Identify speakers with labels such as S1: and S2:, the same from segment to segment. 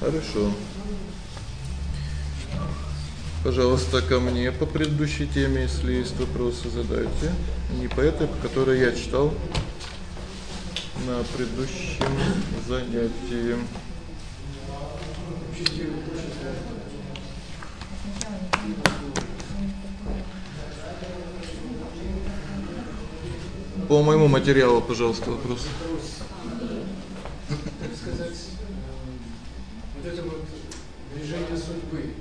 S1: Хорошо. Пожалуйста, ко мне по предыдущей теме, если есть вопросы, задайте. Не по этой, по которой я читал на предыдущем занятии. По моему материалу, пожалуйста, вопрос.
S2: сказать, вот это вот движение судьбы.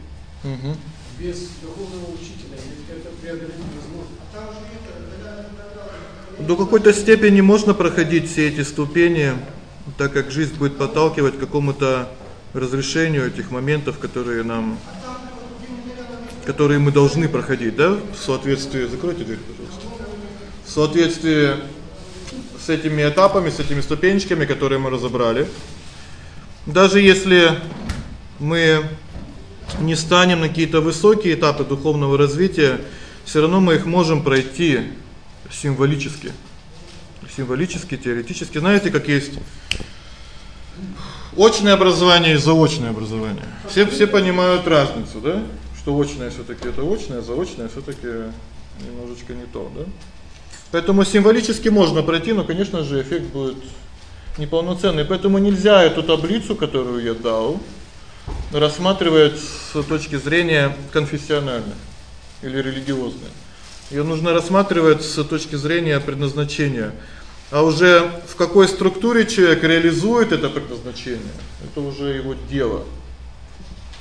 S1: Угу.
S2: Без духовного учителя это преодолеть невозможно.
S1: До какой-то степени можно проходить все эти ступени, так как жизнь будет подталкивать к какому-то разрешению этих моментов, которые нам которые мы должны проходить, да? В соответствии, закройте дверь, пожалуйста. В соответствии с этими этапами, с этими ступенечками, которые мы разобрали. Даже если мы не станем на какие-то высокие этапы духовного развития, всё равно мы их можем пройти символически. Символически, теоретически. Знаете, как есть очное образование и заочное образование. Все все понимают разницу, да? Что очное всё-таки это очное, заочное всё-таки немножечко не то, да? Поэтому символически можно пройти, но, конечно же, эффект будет неполноценный. Поэтому нельзя эту таблицу, которую я дал, рассматривать с точки зрения конфессиональной или религиозной. Её нужно рассматривать с точки зрения предназначения. А уже в какой структуре человек реализует это предназначение это уже его дело.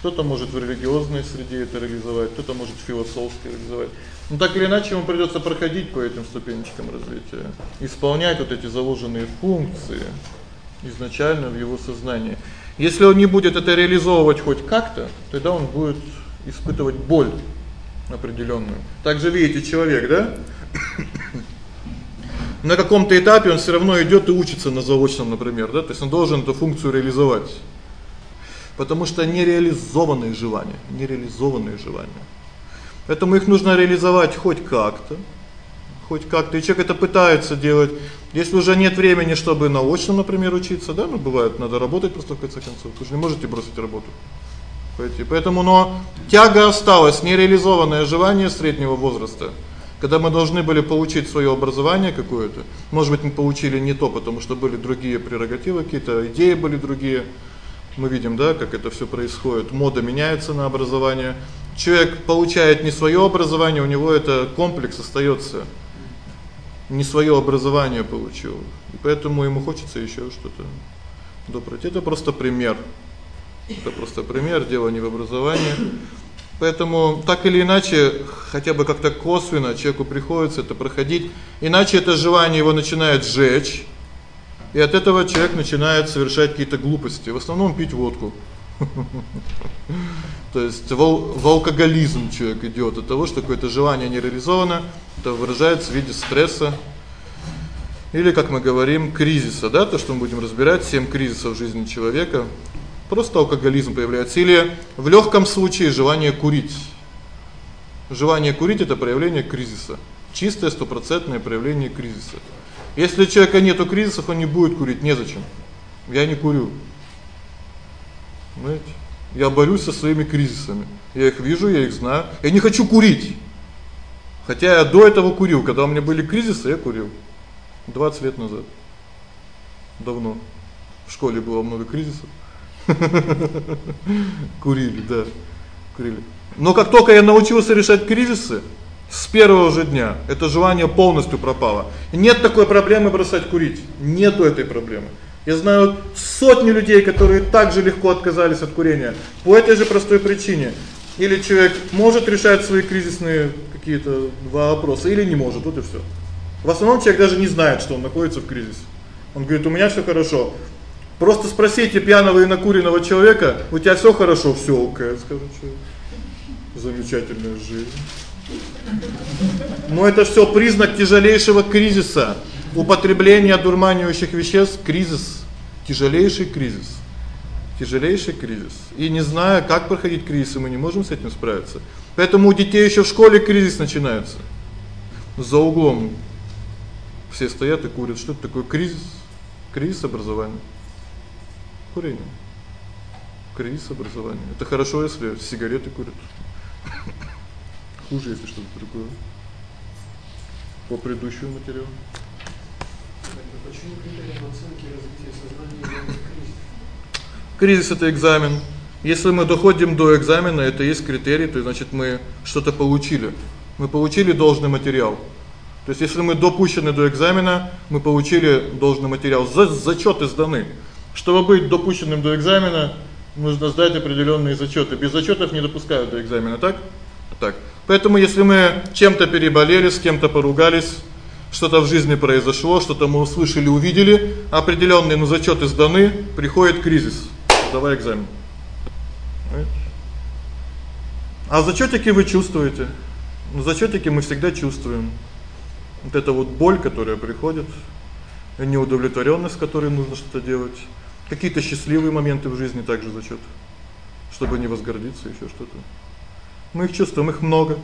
S1: Кто-то может в религиозной среде это реализовать, кто-то может в философской реализовать. Но так или иначе ему придётся проходить по этим ступенечкам развития, исполнять вот эти заложенные функции изначально в его сознании. Если он не будет это реализовывать хоть как-то, тогда он будет испытывать боль определённую. Также видите, человек, да? на каком-то этапе он всё равно идёт и учится на заочном, например, да? То есть он должен эту функцию реализовать. Потому что нереализованные желания, нереализованные желания. Поэтому их нужно реализовать хоть как-то. Хоть как-то. И человек это пытается делать. Если уже нет времени, чтобы на очном, например, учиться, да, ну бывает, надо работать просто в конце концов. Вы же не можете бросить работу. Пойти. Поэтому, но тяга осталась, нереализованное желание среднего возраста. Когда мы должны были получить своё образование какое-то, может быть, мы получили не то, потому что были другие прерогативы, какие-то идеи были другие. Мы видим, да, как это всё происходит. Мода меняется на образование. Человек получает не своё образование, у него это комплекс остаётся. Не своё образование получил. И поэтому ему хочется ещё что-то добрать. Это просто пример. Это просто пример, дело не в образовании. Поэтому так или иначе, хотя бы как-то косвенно человеку приходится это проходить, иначе это желание его начинает жечь. И от этого человек начинает совершать какие-то глупости, в основном пить водку. То есть в алкоголизм человек идёт от того, что какое-то желание не реализовано, это выражается в виде стресса. Или, как мы говорим, кризиса, да, то, что мы будем разбирать, семь кризисов в жизни человека. Просто алкоголизм появляется или в лёгком случае желание курить. Желание курить это проявление кризиса. Чистое стопроцентное проявление кризиса. Если у человека нету кризисов, он не будет курить, не зачем. Я не курю. Знаете? Я борюсь со своими кризисами. Я их вижу, я их знаю. Я не хочу курить. Хотя я до этого курил, когда у меня были кризисы, я курил. 20 лет назад. Давно. В школе было много кризисов. Курили, да. Курили. Но как только я научился решать кризисы, с первого же дня это желание полностью пропало. Нет такой проблемы бросать курить. Нету этой проблемы. Я знаю сотни людей, которые так же легко отказались от курения по этой же простой причине. Или человек может решать свои кризисные какие-то вопросы или не может, вот и всё. В основном человек даже не знает, что он находится в кризисе. Он говорит: "У меня всё хорошо". Просто спросите пьяного и накуренного человека: "У тебя всё хорошо?" "Всё о'кей", скажет человек. Замечательная жизнь. Но это всё признак тяжелейшего кризиса. Употребление одурманивающих веществ кризис, тяжелейший кризис. Тяжелейший кризис. И не зная, как проходить кризисы, мы не можем с этим справиться. Поэтому у детей ещё в школе кризис начинается. За углом все стоят и курят. Что это такое кризис? Кризис образования. Курение. Кризис образования. Это хорошо, если сигареты курят. Хуже, если что-то другое. По предыдущему материалу.
S2: Почему критерием оценки развития сознания кризис?
S1: Кризис это экзамен. Если мы доходим до экзамена, это есть критерий, то значит мы что-то получили. Мы получили должный материал. То есть если мы допущены до экзамена, мы получили должный материал. За зачёты сданы. Чтобы быть допущенным до экзамена, нужно сдать определённые зачёты. Без зачётов не допускают до экзамена, так? Так. Поэтому если мы чем-то переболели, с кем-то поругались, что-то в жизни произошло, что-то мы услышали, увидели, определённые ну зачёты сданы, приходит кризис. Давай экзамен. А зачётики вы чувствуете? Ну зачётики мы всегда чувствуем. Вот это вот боль, которая приходит, неудовлетворённость, с которой нужно что-то делать, какие-то счастливые моменты в жизни также зачёт, чтобы не возгордиться, ещё что-то. Мы их чувствуем, их много.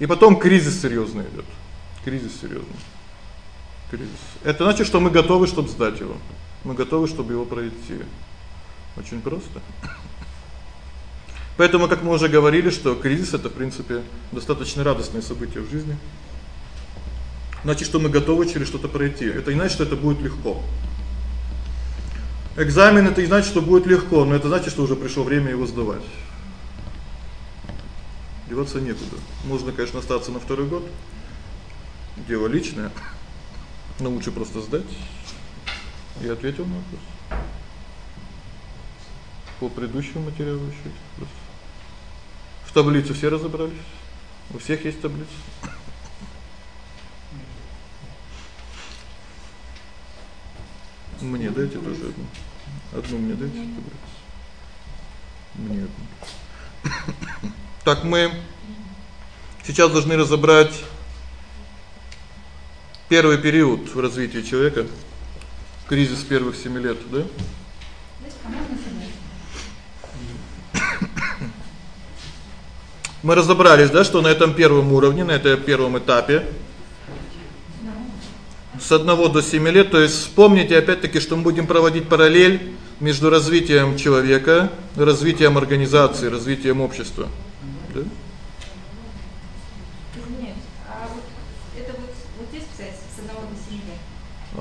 S1: И потом кризис серьёзный идёт. Кризис серьёзный. Кризис. Это значит, что мы готовы, чтобы сдать его. Мы готовы, чтобы его пройти. Очень просто. Поэтому, как мы уже говорили, что кризис это, в принципе, достаточно радостное событие в жизни. Значит, что мы готовы через что-то пройти. Это не значит, что это будет легко. Экзамен это не значит, что будет легко, но это значит, что уже пришло время его сдавать. Деваться некуда. Можно, конечно, остаться на второй год. Дело личное. Но лучше просто сдать. Я ответил на вопрос. По предыдущему материалу ещё просто таблицу все разобрались? У всех есть таблица? Мне дайте тоже одну. Одну мне дайте таблицу. Мне одну. Так мы сейчас должны разобрать первый период в развитии человека. Кризис первых 7 лет, да? Мы разобрались, да, что на этом первом уровне, на этом первом этапе с 1 до 7 лет, то есть вспомните опять-таки, что мы будем проводить параллель между развитием человека, развитием организации, развитием общества.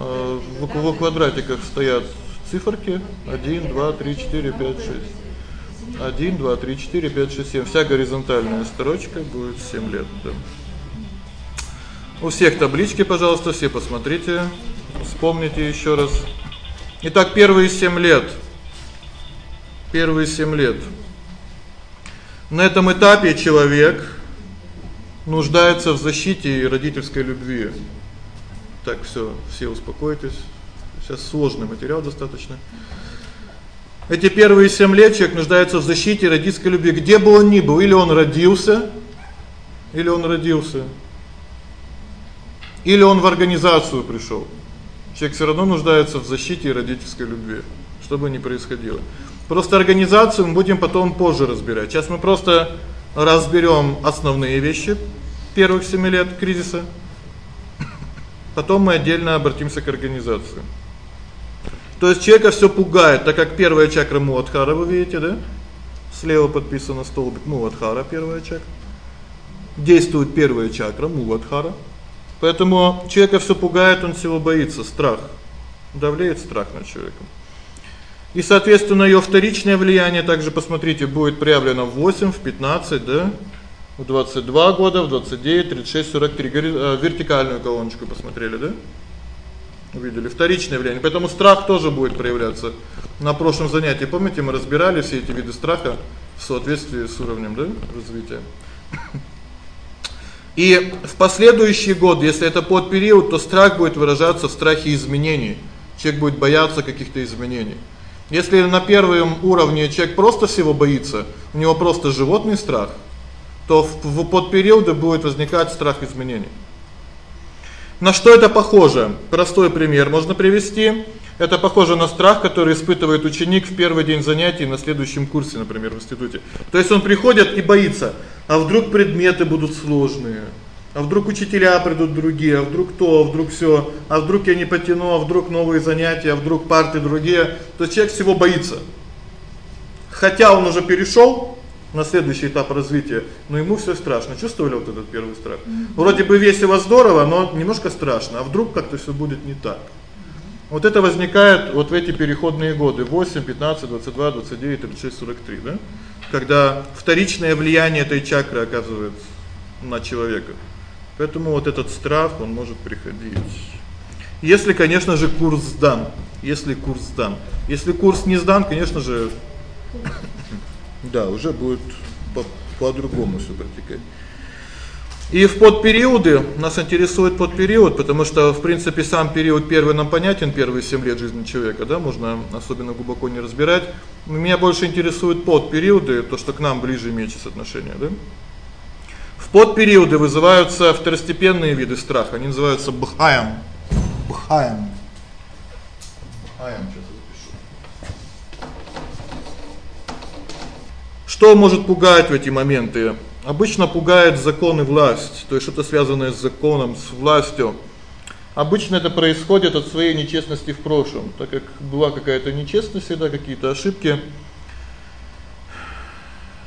S1: В, в квадратиках стоят циферки 1 2 3 4 5 6. 1 2 3 4 5 6 7. Вся горизонтальная строчка будет 7 лет, да. У всех таблички, пожалуйста, все посмотрите, вспомните ещё раз. Итак, первые 7 лет. Первые 7 лет. На этом этапе человек нуждается в защите и родительской любви. Так всё, все успокойтесь. Сейчас сложный материал достаточно. Эти первые 7 лет человек нуждается в защите родительской любви, где бы он ни был, или он родился, или он родился, или он в организацию пришёл. Человек всё равно нуждается в защите родительской любви, что бы ни происходило. Просто организацию мы будем потом позже разбирать. Сейчас мы просто разберём основные вещи первых 7 лет кризиса. Потом мы отдельно обратимся к организации. То есть человека всё пугает, так как первая чакра Муладхара, вы видите, да? Слева подписано столбик Муладхара, первая чакра. Действует первая чакра Муладхара. Поэтому человека всё пугает, он всего боится, страх. Давлеет страх над человеком. И, соответственно, её вторичное влияние также, посмотрите, будет проявлено в 8, в 15, да? В 22 года, в 29, 36, 43 вертикальную колоночку посмотрели, да? увидели вторичное влияние. Поэтому страх тоже будет проявляться. На прошлом занятии, помните, мы разбирали все эти виды страха в соответствии с уровнем, да, развития. И в последующий год, если это под период, то страх будет выражаться в страхе изменений. Человек будет бояться каких-то изменений. Если на первом уровне человек просто всего боится, у него просто животный страх, то в, в подпериоды будет возникать страх изменений. На что это похоже? Простой пример можно привести. Это похоже на страх, который испытывает ученик в первый день занятий на следующем курсе, например, в институте. То есть он приходит и боится: а вдруг предметы будут сложные? А вдруг учителя придут другие, а вдруг то, а вдруг всё, а вдруг я не потяну, а вдруг новые занятия, а вдруг парты другие. То есть человек всего боится. Хотя он уже перешёл на следующий этап развития, но ему всё страшно. Чувствовали вот этот первый страх? Вроде бы весело, здорово, но немножко страшно. А вдруг как-то всё будет не так? Вот это возникает вот в эти переходные годы: 8, 15, 22, 29, 36, 43, да? Когда вторичное влияние этой чакры оказывается на человека. Поэтому вот этот страх, он может приходить. Если, конечно же, курс сдан. Если курс сдан. Если курс не сдан, конечно же, да, уже будет по по-другому всё протекать. И в подпериоды нас интересует подпериод, потому что, в принципе, сам период первый нам понятен, первые 7 лет жизни человека, да, можно особенно глубоко не разбирать. Меня больше интересует подпериоды, то, что к нам ближе имеет отношение, да? В подпериоды вызываются второстепенные виды страха, они называются бхаям. Бхаям. Бхаям Что может пугать в эти моменты? Обычно пугает закон и власть, то есть что-то связанное с законом, с властью. Обычно это происходит от своей нечестности в прошлом, так как была какая-то нечестность, всегда какие-то ошибки.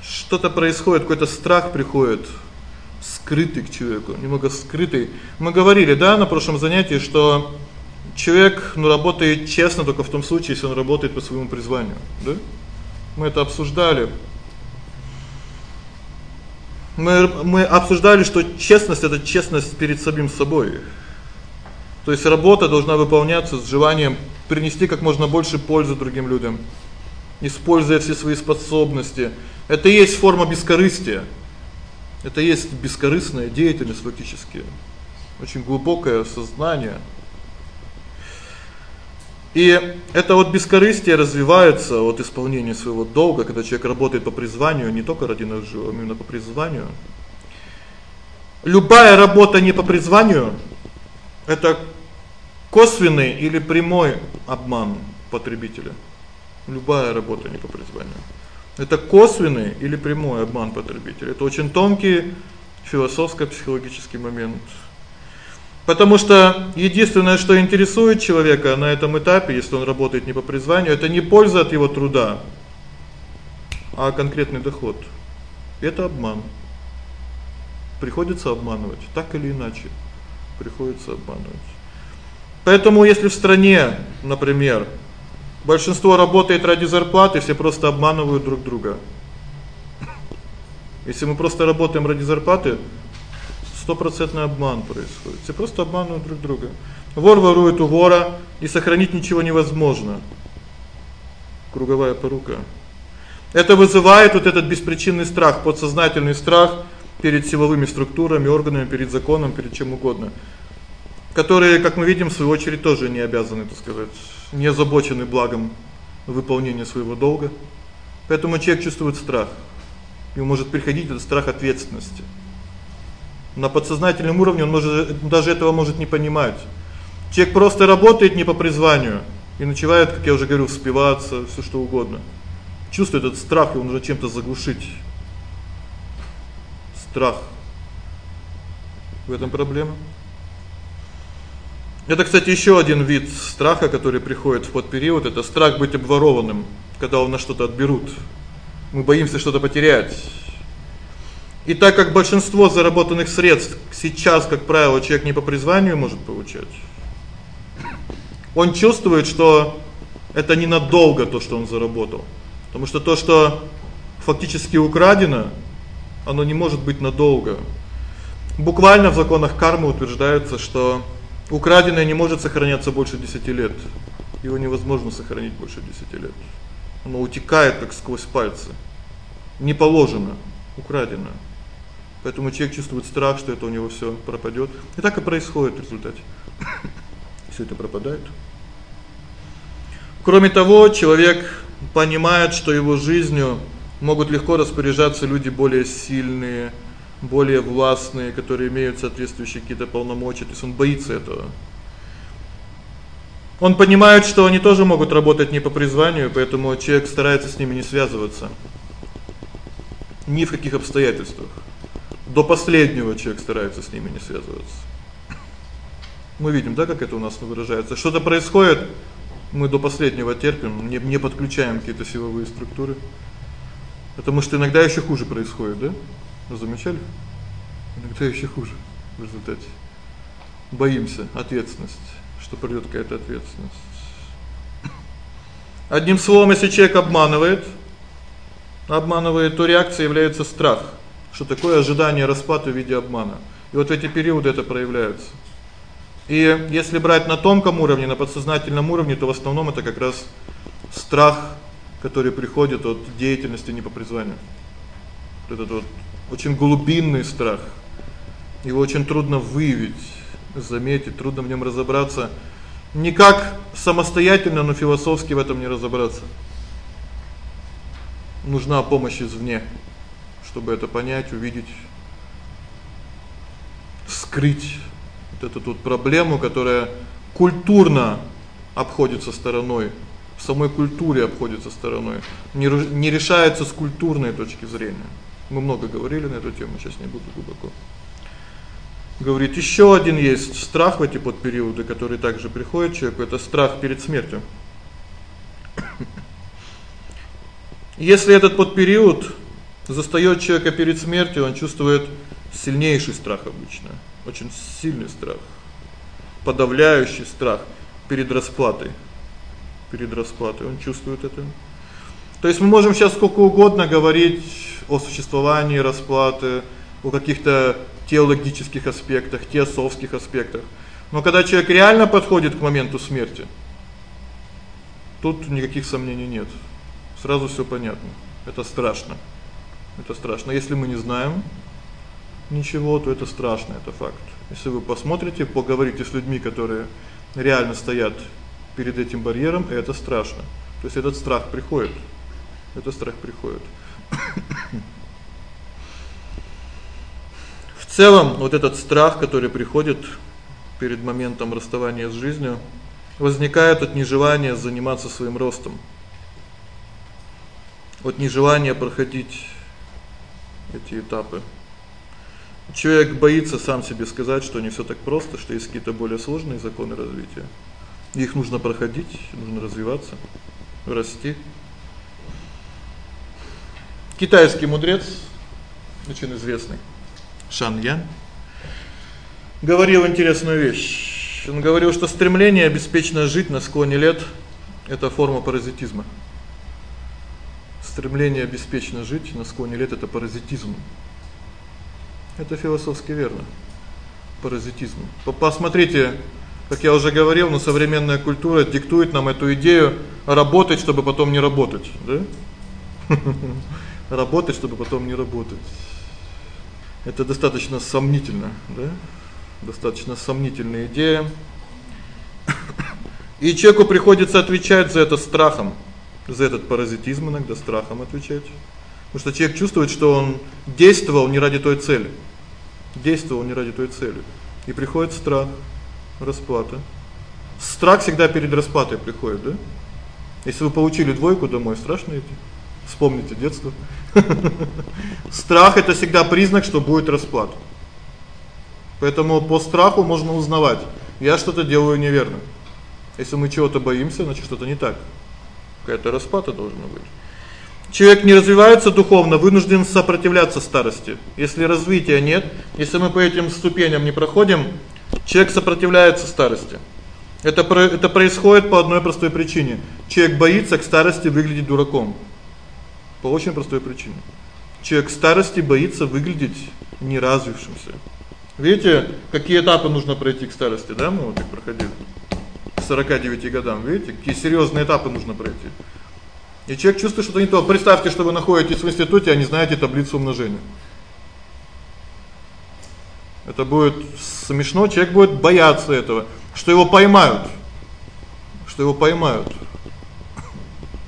S1: Что-то происходит, какой-то страх приходит скрытый к человеку, немного скрытый. Мы говорили, да, на прошлом занятии, что человек, ну, работает честно только в том случае, если он работает по своему призванию, да? Мы это обсуждали. Мы мы обсуждали, что честность это честность перед самим собой. То есть работа должна выполняться с желанием принести как можно больше пользы другим людям, используя все свои способности. Это и есть форма бескорыстия. Это есть бескорыстная деятельность фактически. Очень глубокое сознание. И это вот бескорыстие развивается от исполнения своего долга, когда человек работает по призванию, не только ради наживы, а именно по призванию. Любая работа не по призванию это косвенный или прямой обман потребителя. Любая работа не по призванию. Это косвенный или прямой обман потребителя. Это очень тонкий философско-психологический момент. Потому что единственное, что интересует человека на этом этапе, если он работает не по призванию, это не польза от его труда, а конкретный доход. Это обман. Приходится обманывать, так или иначе. Приходится обманывать. Поэтому если в стране, например, большинство работает ради зарплаты, все просто обманывают друг друга. Если мы просто работаем ради зарплаты, стопроцентный обман происходит. Все просто обманывают друг друга. Вор ворует у вора, и сохранить ничего невозможно. Круговая порука. Это вызывает вот этот беспричинный страх, подсознательный страх перед силовыми структурами, органами, перед законом, перед чем угодно. Которые, как мы видим, в свою очередь тоже не обязаны, так сказать, не озабочены благом выполнения своего долга. Поэтому человек чувствует страх. Ему может приходить этот страх ответственности. На подсознательном уровне он может даже этого может не понимать. Человек просто работает не по призванию и начинает, как я уже говорил, вспиваться, всё что угодно. Чувствует этот страх, и он нужно чем-то заглушить. Страх. В этом проблема. Это, кстати, ещё один вид страха, который приходит в подпериод это страх быть обворованным, когда у нас что-то отберут. Мы боимся что-то потерять. И так как большинство заработанных средств сейчас, как правило, человек не по призванию может получать. Он чувствует, что это ненадолго то, что он заработал. Потому что то, что фактически украдено, оно не может быть надолго. Буквально в законах кармы утверждается, что украденное не может сохраняться больше 10 лет. Его невозможно сохранить больше 10 лет. Оно утекает как сквозь пальцы. Не положено, украдено. Поэтому человек чувствует страх, что это у него всё пропадёт. И так и происходит в результате. Всё это пропадает. Кроме того, человек понимает, что его жизнью могут легко распоряжаться люди более сильные, более властные, которые имеют соответствующие какие-то полномочия, то есть он боится этого. Он понимает, что они тоже могут работать не по призванию, поэтому человек старается с ними не связываться. Ни в каких обстоятельствах. До последнего человек старается с ними не связываться. Мы видим, да, как это у нас выражается. Что-то происходит, мы до последнего терпим, не не подключаем какие-то силовые структуры. Потому что иногда ещё хуже происходит, да? Вы замечали? Иногда ещё хуже в результате. Боимся ответственность, что придёт какая-то ответственность. Одним словом, если человек обманывает, обманывает, то реакцией является страх. Что такое ожидание расплаты в виде обмана? И вот в эти периоды это проявляется. И если брать на тонком уровне, на подсознательном уровне, то в основном это как раз страх, который приходит от деятельности не по призванию. Этот вот очень глубинный страх. Его очень трудно выявить, заметить, трудно в нём разобраться. Никак самостоятельно, но философски в этом не разобраться. Нужна помощь извне, чтобы это понять, увидеть, скрыть вот эту тут проблему, которая культурно обходится стороной, в самой культуре обходится стороной, не не решается с культурной точки зрения. Мы много говорили на эту тему, сейчас не буду глубоко. Говорит, ещё один есть страх в эти подпериоды, который также приходит человеку это страх перед смертью. Если этот подпериод застаёт человека перед смертью, он чувствует сильнейший страх обычно очень сильный страх, подавляющий страх перед расплатой. Перед расплатой он чувствует это. То есть мы можем сейчас сколько угодно говорить о существовании расплаты, о каких-то теологических аспектах, теософских аспектах. Но когда человек реально подходит к моменту смерти, тут никаких сомнений нет. Сразу всё понятно. Это страшно. Это страшно. Если мы не знаем, ничего, то это страшно, это факт. Если вы посмотрите, поговорите с людьми, которые реально стоят перед этим барьером, это страшно. То есть этот страх приходит. Этот страх приходит. В целом, вот этот страх, который приходит перед моментом расставания с жизнью, возникает от нежелания заниматься своим ростом. От нежелания проходить эти этапы. Человек боится сам себе сказать, что не всё так просто, что есть какие-то более сложные законы развития. Их нужно проходить, нужно развиваться, расти. Китайский мудрец, очень известный, Шан Ян, говорил интересную вещь. Он говорил, что стремление беспечно жить на склоне лет это форма паразитизма. Стремление беспечно жить на склоне лет это паразитизм. Это философски верно. Паразитизм. Посмотрите, как я уже говорил, но современная культура диктует нам эту идею работать, чтобы потом не работать, да? Работать, чтобы потом не работать. Это достаточно сомнительно, да? Достаточно сомнительная идея. И человеку приходится отвечать за это страхом, за этот паразитизм иногда страхом отвечать. Потому что человек чувствует, что он действовал не ради той цели действовал не ради той цели. И приходит страх, расплата. Страх всегда перед расплатой приходит, да? Если вы получили двойку домой, страшно идти. Вспомните детство. Страх это всегда признак, что будет расплата. Поэтому по страху можно узнавать: я что-то делаю неверно. Если мы чего-то боимся, значит что-то не так. Какая-то расплата должна быть. Человек не развивается духовно, вынужден сопротивляться старости. Если развития нет, если мы по этим ступеням не проходим, человек сопротивляется старости. Это это происходит по одной простой причине. Человек боится к старости выглядеть дураком. По очень простой причине. Человек старости боится выглядеть неразвившимся. Видите, какие этапы нужно пройти к старости, да? Мы вот их проходили. К 49 годам, видите, какие серьёзные этапы нужно пройти. И человек чувствует что-то не то. Представьте, что вы находитесь в институте, а не знаете таблицу умножения. Это будет смешно, человек будет бояться этого, что его поймают. Что его поймают.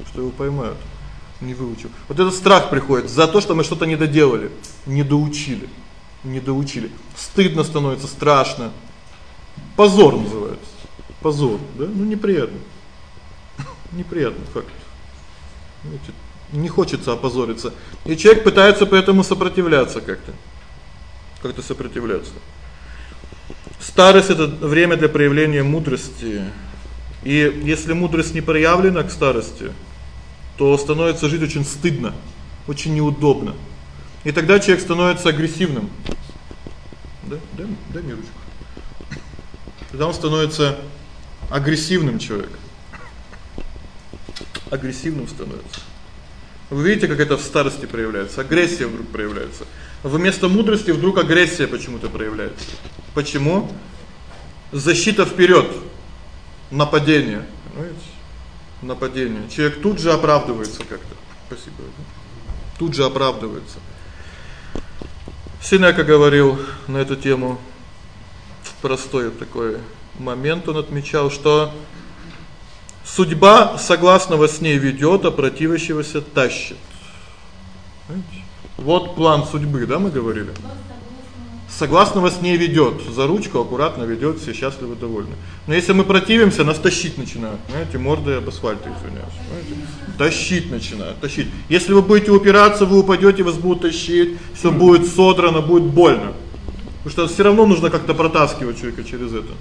S1: Что его поймают. Не выучил. Вот этот страх приходит за то, что мы что-то не доделали, не доучили. Не доучили. Стыдно становится, страшно. Позор называется. Позор, да? Ну неприятно. Неприятный факт. Знаете, не хочется опозориться. И человек пытается поэтому сопротивляться как-то. Как-то сопротивляться. Старость это время для проявления мудрости. И если мудрость не проявлена к старости, то становится жить очень стыдно. очень неудобно. И тогда человек становится агрессивным. Да? Дай мне ручку. Тогда он становится агрессивным человеком. Агрессивным становится. Вы видите, как это в старости проявляется? Агрессия вдруг проявляется. Вместо мудрости вдруг агрессия почему-то проявляется. Почему? Защита вперед, Нападение, понимаете? Нападение. Человек тут же оправдывается как-то. Спасибо. Тут же оправдывается. Синека говорил на эту тему простой такой момент он отмечал, что судьба согласного с ней ведёт, а противящегося тащит. Вот план судьбы, да, мы говорили. Согласного с ней ведёт, за ручку аккуратно ведёт, все счастливы, довольны. Но если мы противимся, нас тащить начинают, знаете, мордой об асфальт, извиняюсь, понимаете? Тащить начинают, тащить. Если вы будете упираться, вы упадёте, вас будут тащить, всё будет содрано, будет больно. Потому что всё равно нужно как-то протаскивать человека через это.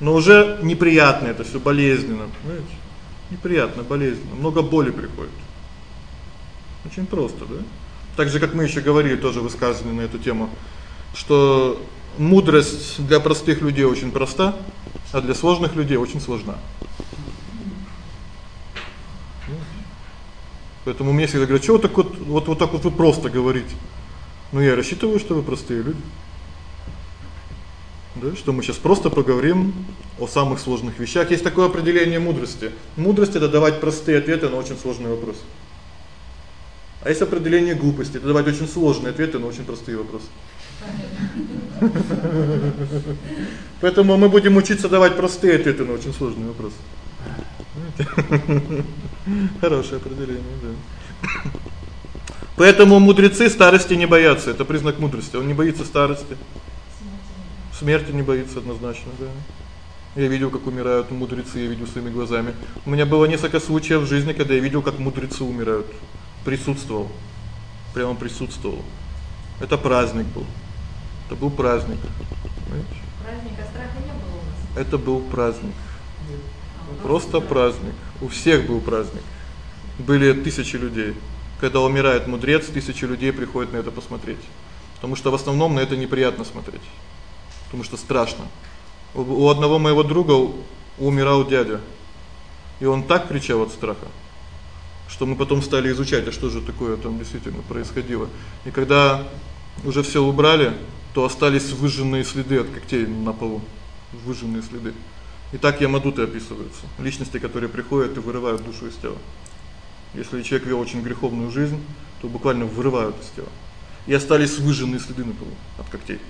S1: Но уже неприятно это всё, болезненно, понимаете? Неприятно, болезненно, много боли приходит. Очень просто, да? Так же как мы ещё говорили тоже высказывали на эту тему, что мудрость для простых людей очень проста, а для сложных людей очень сложна. Поэтому мне всегда говорят: "Что вот так вот вот вот так вот вы просто говорите?" Ну я рассчитываю, что вы простые люди. Да, что мы сейчас просто поговорим о самых сложных вещах. Есть такое определение мудрости. Мудрость это давать простые ответы на очень сложные вопросы. А есть определение глупости это давать очень сложные ответы на очень простые вопросы. Поэтому мы будем учиться давать простые ответы на очень сложные вопросы. Хорошее определение, да. Поэтому мудрецы старости не боятся. Это признак мудрости. Он не боится старости. Смерти не боится однозначно, да. Я видел, как умирают мудрецы, я видел своими глазами. У меня было несколько случаев в жизни, когда я видел, как мудрецы умирают. Присутствовал. Прямо присутствовал. Это праздник был. Это был праздник. Понимаете?
S3: Праздника страха не было у нас.
S1: Это был праздник. Просто праздник. У всех был праздник. Были тысячи людей. Когда умирает мудрец, тысячи людей приходят на это посмотреть. Потому что в основном на это неприятно смотреть. Потому что страшно. У одного моего друга умирал дядя. И он так кричал от страха, что мы потом стали изучать, а что же такое там действительно происходило. И когда уже всё убрали, то остались выжженные следы от когтей на полу. Выжженные следы. И так ямадуты описываются. Личности, которые приходят и вырывают душу из тела. Если человек вел очень греховную жизнь, то буквально вырывают из тела. И остались выжженные следы на полу от когтей.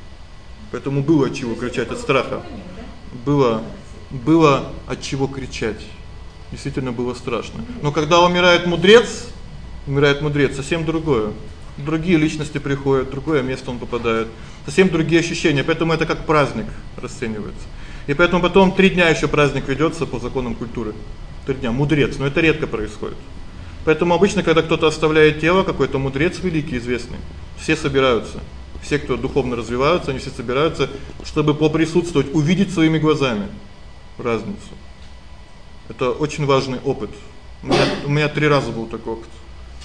S1: Поэтому было от чего кричать от страха. Было было от чего кричать. Действительно было страшно. Но когда умирает мудрец, умирает мудрец, совсем другое. Другие личности приходят, другое место он попадает. Совсем другие ощущения, поэтому это как праздник расценивается. И поэтому потом 3 дня ещё праздник ведётся по законам культуры. 3 дня мудрец, но это редко происходит. Поэтому обычно, когда кто-то оставляет тело, какой-то мудрец великий, известный, все собираются. Все, кто духовно развиваются, они все собираются, чтобы поприсутствовать, увидеть своими глазами разницу. Это очень важный опыт. У меня у меня 3 раза был такой опыт.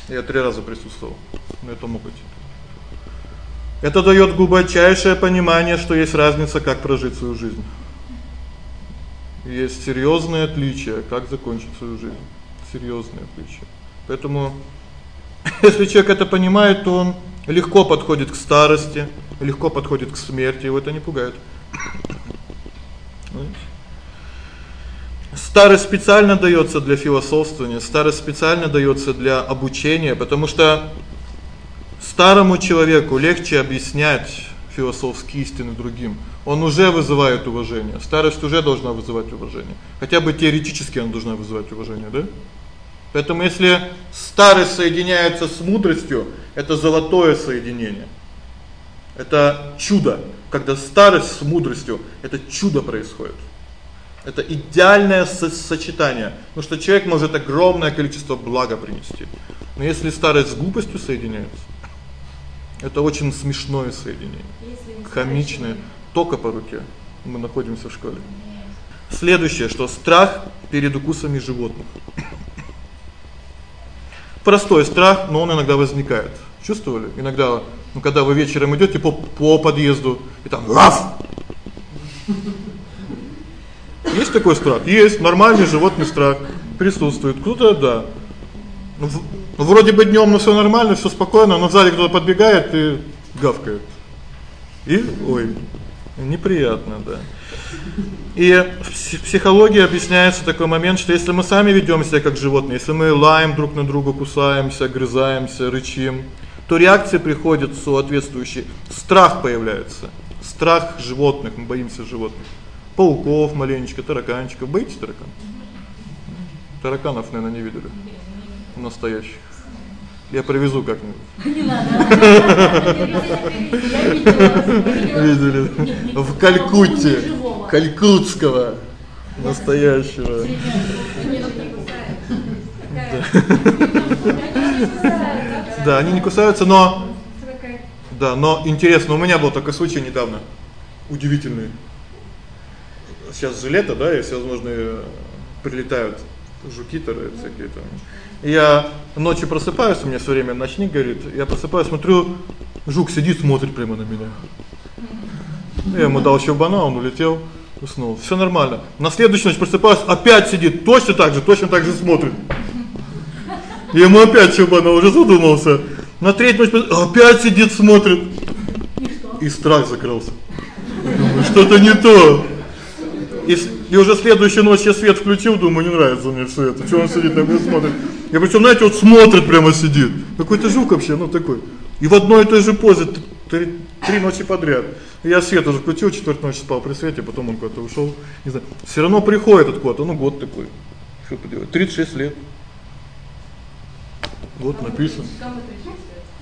S1: Я 3 раза присутствовал на этом опыте. Это даёт глубочайшее понимание, что есть разница, как прожить свою жизнь. Есть серьёзные отличия, как закончить свою жизнь. Серьёзные отличия. Поэтому если человек это понимает, то он легко подходит к старости, легко подходит к смерти, его это не пугает. Старость специально даётся для философствования, старость специально даётся для обучения, потому что старому человеку легче объяснять философские истины другим. Он уже вызывает уважение. Старость уже должна вызывать уважение. Хотя бы теоретически она должна вызывать уважение, да? Поэтому если старость соединяется с мудростью, это золотое соединение. Это чудо, когда старость с мудростью это чудо происходит. Это идеальное сочетание, потому что человек может огромное количество блага принести. Но если старость с глупостью соединяется, это очень смешное соединение. Комичное, только по руке. Мы находимся в школе. Следующее, что страх перед укусами животных. Простой страх, но он иногда возникает. Чувствовали? Иногда, ну когда вы вечером идёте по по подъезду и там раф. Есть такой страх? Есть, нормальный животный страх присутствует. Кто-то да. Ну, ну вроде бы днём ну всё нормально, всё спокойно, но сзади кто-то подбегает и гавкает. И ой, неприятно, да. И в психологии объясняется такой момент, что если мы сами ведём себя как животные, если мы лаем друг на друга, кусаемся, грызаемся, рычим, то реакции приходят соответствующие. Страх появляется. Страх животных, мы боимся животных. Пауков маленечко, тараканчиков. Боитесь тараканов? Тараканов, наверное, не видели. Настоящих. Я привезу как-нибудь. Не надо. Видели? В Калькутте. Калькутского настоящего. Да, они не кусаются, но Да, но интересно, у меня был такой случай недавно. Удивительный. Сейчас же лето, да, и всевозможные прилетают жуки тары всякие там. Я ночью просыпаюсь, у меня всё время ночник горит. Я просыпаюсь, смотрю, жук сидит, смотрит прямо на меня. Я ему дал щелбана, он улетел, уснул. Всё нормально. На следующую ночь просыпаюсь, опять сидит, точно так же, точно так же смотрит. Я ему опять щелбана, уже задумался. На третью ночь опять сидит, смотрит. И страх закрылся. Что-то не то. И, и уже следующую ночь я свет включил, думаю, не нравится мне всё это. Что он сидит на меня смотрит? Я причём, знаете, вот смотрит прямо сидит. Какой-то жук вообще, ну такой. И в одной и той же позе три, три ночи подряд. Я свет уже включил, четвертую ночь спал при свете, потом он куда-то ушёл. Не знаю. Всё равно приходит этот кот, ну год такой. Что поделать? 36 лет. Вот написано.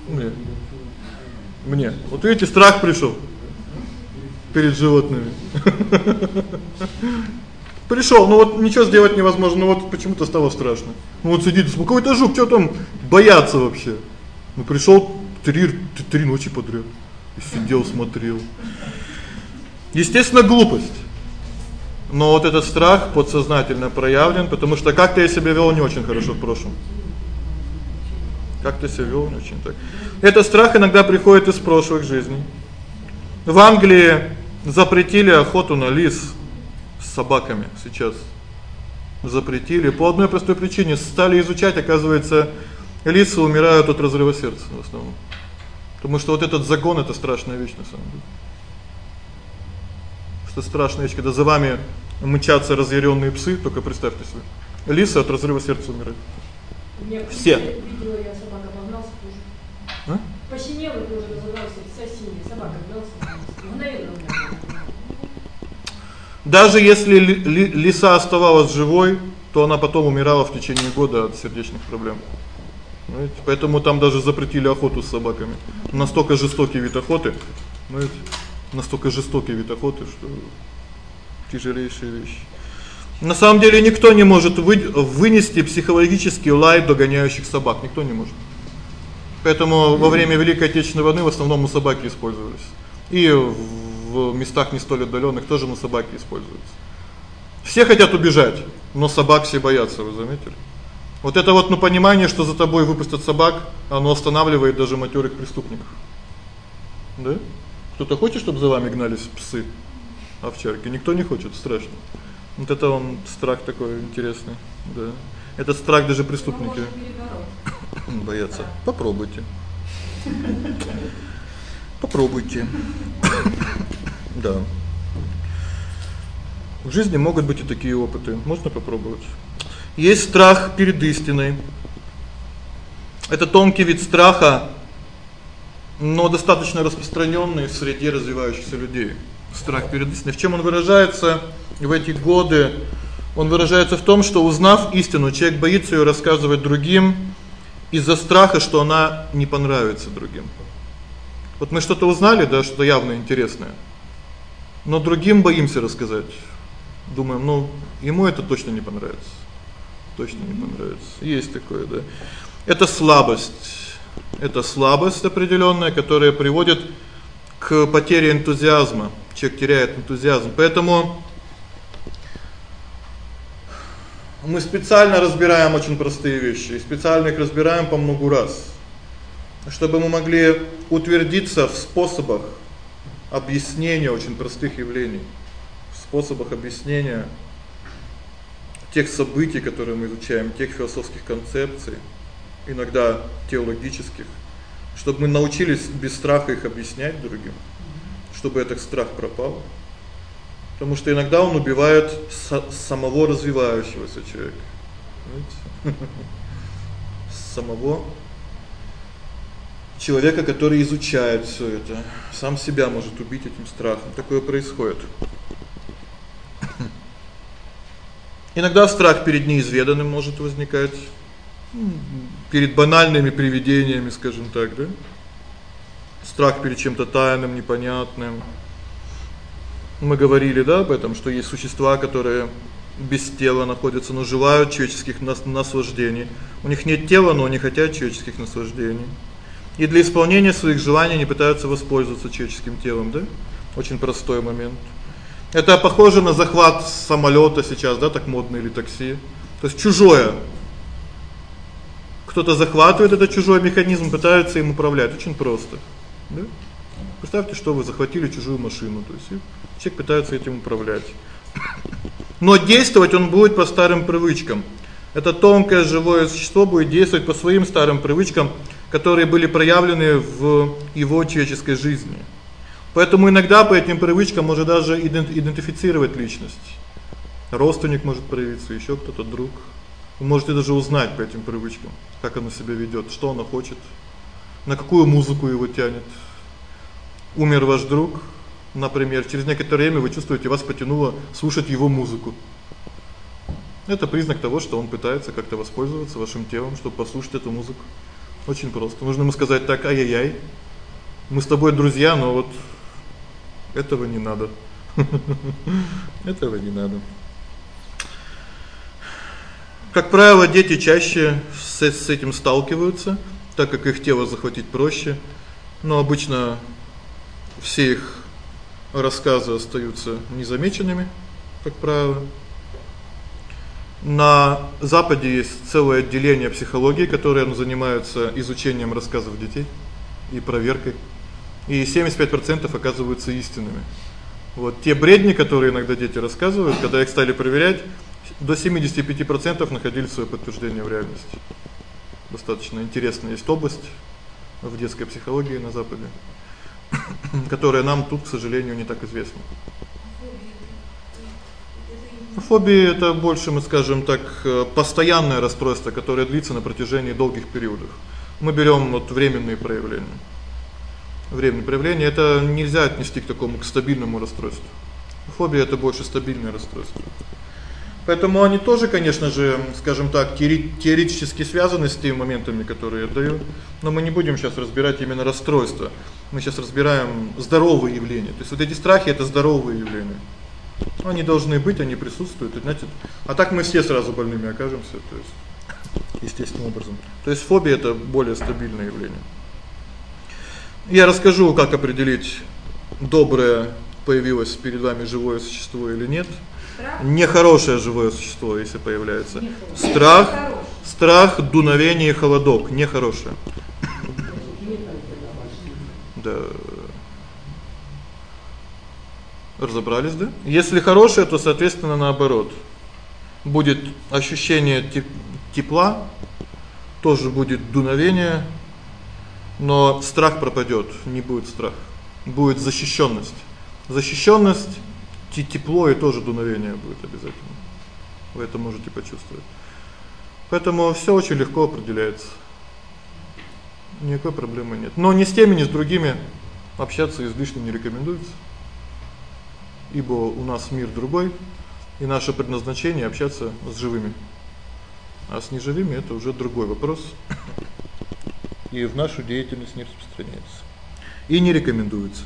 S1: Мне. Мне. Вот видите, страх пришёл перед животными. Пришёл, ну вот ничего сделать невозможно, ну вот почему-то стало страшно. Ну вот сидит, какой-то жук, что там бояться вообще? Ну пришёл три три ночи подряд. И сидел, смотрел. Естественно, глупость. Но вот этот страх подсознательно проявлен, потому что как-то я себя вёл не очень хорошо в прошлом. Как-то себя вёл не очень так. Этот страх иногда приходит из прошлых жизней. В Англии запретили охоту на лис с собаками сейчас. Запретили по одной простой причине: стали изучать, оказывается, лисы умирают от разрыва сердца в основном. Потому что вот этот закон это страшная вещь на самом деле. Что страшная вещь, когда за вами мчатся разъярённые псы, только представьте себе. Лисы от разрыва сердца умирают. Все. Видела я собака погнался тоже. А? Посинела тоже назывался вся синяя собака гнался. Мгновенно даже если лиса оставалась живой, то она потом умирала в течение года от сердечных проблем. Знаете, поэтому там даже запретили охоту с собаками. Настолько жестокий вид охоты, знаете, настолько жестокий вид охоты, что тяжелейшая вещь. На самом деле никто не может вы, вынести психологический лай догоняющих собак, никто не может. Поэтому во время Великой Отечественной войны в основном у собаки использовались. И в местах не столь отдалённых тоже на собаки используются. Все хотят убежать, но собак все боятся, вы заметили? Вот это вот ну понимание, что за тобой выпустят собак, оно останавливает даже матерых преступников. Да? Кто-то хочет, чтобы за вами гнались псы, овчарки? Никто не хочет, страшно. Вот это он страх такой интересный, да. Это страх даже преступники боятся. Попробуйте. Попробуйте. Да. В жизни могут быть и такие опыты. Можно попробовать. Есть страх перед истиной. Это тонкий вид страха, но достаточно распространённый среди развивающихся людей. Страх перед истиной. В чём он выражается в эти годы? Он выражается в том, что узнав истину, человек боится её рассказывать другим из-за страха, что она не понравится другим. Вот мы что-то узнали, да, что явно интересное но другим боимся рассказать. Думаем, ну, ему это точно не понравится. Точно не понравится. Есть такое, да. Это слабость. Это слабость определённая, которая приводит к потере энтузиазма. Человек теряет энтузиазм. Поэтому Мы специально разбираем очень простые вещи, и специально их разбираем по много раз, чтобы мы могли утвердиться в способах объяснения очень простых явлений, в способах объяснения тех событий, которые мы изучаем, тех философских концепций, иногда теологических, чтобы мы научились без страха их объяснять другим, чтобы этот страх пропал. Потому что иногда он убивает самого развивающегося человека. Знаете? Самого человека, который изучает всё это, сам себя может убить этим страхом. Такое происходит. Иногда страх перед неизведанным может возникать перед банальными привидениями, скажем так, да? Страх перед чем-то тайным, непонятным. Мы говорили, да, об этом, что есть существа, которые без тела находятся, но желают человеческих наслаждений. У них нет тела, но они хотят человеческих наслаждений. И для исполнения своих желаний они пытаются воспользоваться человеческим телом, да? Очень простой момент. Это похоже на захват самолёта сейчас, да, так модно или такси. То есть чужое. Кто-то захватывает этот чужой механизм, пытается им управлять. Очень просто. Да? Представьте, что вы захватили чужую машину, то есть человек пытается этим управлять. Но действовать он будет по старым привычкам. Это тонкое живое существо будет действовать по своим старым привычкам, которые были проявлены в его человеческой жизни. Поэтому иногда по этим привычкам можно даже идентифицировать личность. Родственник может проявиться, ещё кто-то друг. Вы можете даже узнать по этим привычкам, как оно себя ведёт, что оно хочет, на какую музыку его тянет. Умер ваш друг, например, через некоторое время вы чувствуете, вас потянуло слушать его музыку. Это признак того, что он пытается как-то воспользоваться вашим телом, чтобы послушать эту музыку. Очень просто. Нужно ему сказать так: "Ай-яй-яй. Мы с тобой друзья, но вот этого не надо. Этого не надо". Как правило, дети чаще с, с этим сталкиваются, так как их тело захватить проще. Но обычно все их рассказы остаются незамеченными, как правило. На западе есть целое отделение психологии, которое ну, занимается изучением рассказов детей и проверкой. И 75% оказываются истинными. Вот те бредни, которые иногда дети рассказывают, когда их стали проверять, до 75% находили своё подтверждение в реальности. Достаточно интересная есть область в детской психологии на западе. которая нам тут, к сожалению, не так известна. Фобия это больше, мы скажем так, э, постоянное расстройство, которое длится на протяжении долгих периодов. Мы берём вот временные проявления. Временные проявления это нельзя отнести к такому к стабильному расстройству. Фобия это больше стабильное расстройство. Поэтому они тоже, конечно же, скажем так, теоретически связаны с теми моментами, которые я даю, но мы не будем сейчас разбирать именно расстройства. Мы сейчас разбираем здоровые явления. То есть вот эти страхи это здоровые явления. Они должны быть, они присутствуют, значит. А так мы все сразу больными окажемся, то есть естественным образом. То есть фобия это более стабильное явление. Я расскажу, как определить доброе появилось перед вами живое существо или нет. Нехорошее живое существо, если появляется. Страх, страх, дуновение, холодок, нехорошее. Да. Разобрались, да? Если хорошее, то, соответственно, наоборот. Будет ощущение тепла, тоже будет дуновение, но страх пропадёт, не будет страха. Будет защищённость. Защищённость тепло и тоже дуновение будет обязательно. Вы это можете почувствовать. Поэтому всё очень легко определяется. Никакой проблемы нет. Но ни с теми, ни с другими общаться излишне не рекомендуется. Ибо у нас мир другой, и наше предназначение общаться с живыми. А с неживыми это уже другой вопрос. И в нашу деятельность не распространяется. И не рекомендуется.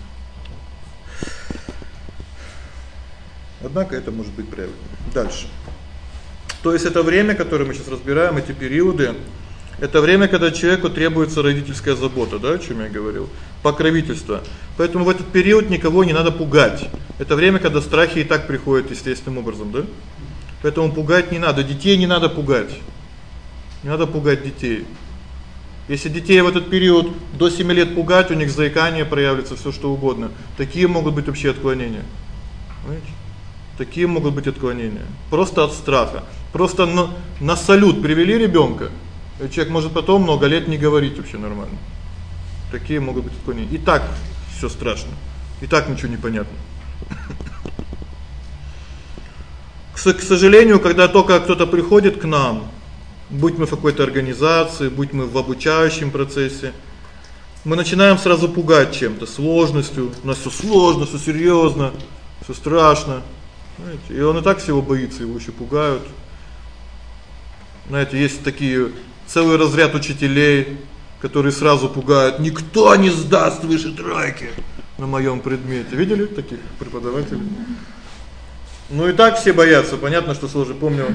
S1: Однако это может быть правильно. Дальше. То есть это время, которое мы сейчас разбираем, эти периоды это время, когда человеку требуется родительская забота, да, о чём я говорил, покровительство. Поэтому в этот период никого не надо пугать. Это время, когда страхи и так приходят естественным образом, да? Поэтому пугать не надо, детей не надо пугать. Не надо пугать детей. Если детей в этот период до 7 лет пугать, у них заикание проявится, всё что угодно. Такие могут быть вообще отклонения. Понимаете? Такие могут быть отклонения. Просто от страха. Просто на, на салют привели ребёнка. Человек может потом много лет не говорить вообще нормально. Такие могут быть отклонения. И так всё страшно. И так ничего не понятно. К сожалению, когда только кто-то приходит к нам, будь мы в какой-то организации, будь мы в обучающем процессе, мы начинаем сразу пугать чем-то, сложностью. У нас всё сложно, всё серьёзно, всё страшно. Знаете, и он и так всего боится, его ещё пугают. Знаете, есть такие целый разряд учителей, которые сразу пугают: "Никто не сдаст выше тройки" на моём предмете. Видели таких преподавателей? Ну и так все боятся, понятно, что сложно. Помню,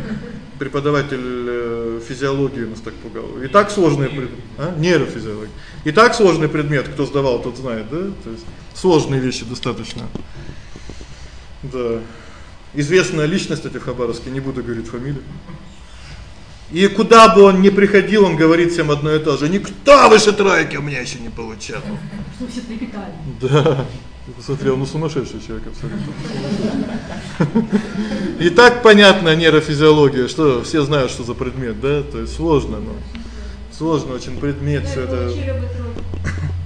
S1: преподаватель э, физиологии нас так пугал. И так сложный предмет, а? Нейрофизиология. И так сложный предмет, кто сдавал, тот знает, да? То есть сложные вещи достаточно. Да. Известная личность эти в Хабаровске, не буду говорить фамилию. И куда бы он ни приходил, он говорит всем одно и то же: "Никто выше тройки у меня ещё не получал".
S3: Что все трепетали.
S1: Да. Я посмотрел, ну сумасшедший человек абсолютно. И так понятно нейрофизиология, что все знают, что за предмет, да? То есть сложно, но сложно очень предмет всё это.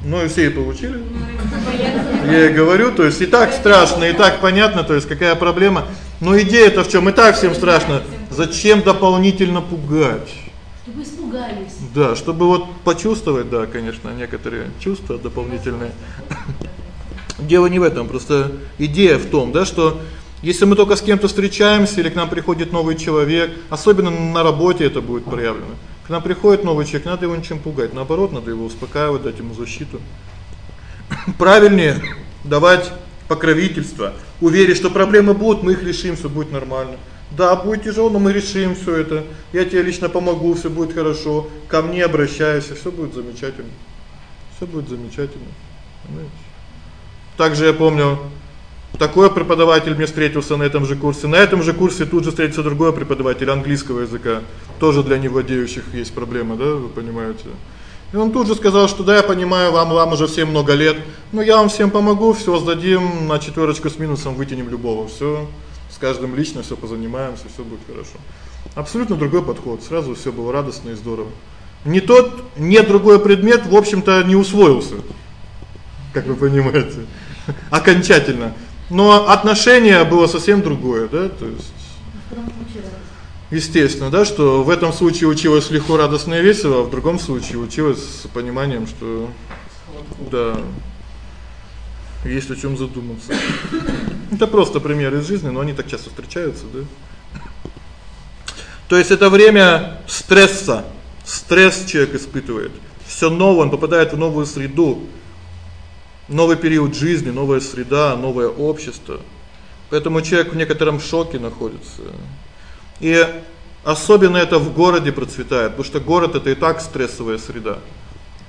S1: Ну и все и получили. Я и говорю, то есть и так страшно, и так понятно, то есть какая проблема. Но идея-то в чём? И так всем страшно. Зачем дополнительно пугать?
S3: Чтобы испугались.
S1: Да, чтобы вот почувствовать, да, конечно, некоторые чувства дополнительные. Дело не в этом, просто идея в том, да, что если мы только с кем-то встречаемся или к нам приходит новый человек, особенно на работе это будет проявлено. К нам приходит новый человек, надо его ничем пугать, наоборот, надо его успокаивать, дать ему защиту. Правильнее давать покровительство, уверить, что проблемы будут, мы их решим, всё будет нормально. Да, будет тяжело, но мы решим всё это. Я тебе лично помогу, всё будет хорошо. Ко мне обращайся, всё будет замечательно. Всё будет замечательно. Понимаете? Также я помню, такой преподаватель мне встретился на этом же курсе. На этом же курсе тут же встретился другой преподаватель английского языка. Тоже для невладеющих есть проблема, да, вы понимаете? И он тут же сказал, что да, я понимаю, вам вам уже всем много лет, но я вам всем помогу, всё сдадим на четвёрочку с минусом, вытянем любого. Всё, с каждым лично всё позанимаемся, всё будет хорошо. Абсолютно другой подход. Сразу всё было радостно и здорово. Не тот, не другой предмет, в общем-то, не усвоился. Как вы понимаете окончательно. Но отношение было совсем другое, да? То есть Естественно, да, что в этом случае училась легко, радостно и весело, а в другом случае училась с пониманием, что да. Есть о чём задуматься. Это просто пример из жизни, но они так часто встречаются, да? То есть это время стресса. Стресс человек испытывает. Всё новое, он попадает в новую среду новый период жизни, новая среда, новое общество. Поэтому человек в некотором шоке находится. И особенно это в городе процветает, потому что город это и так стрессовая среда.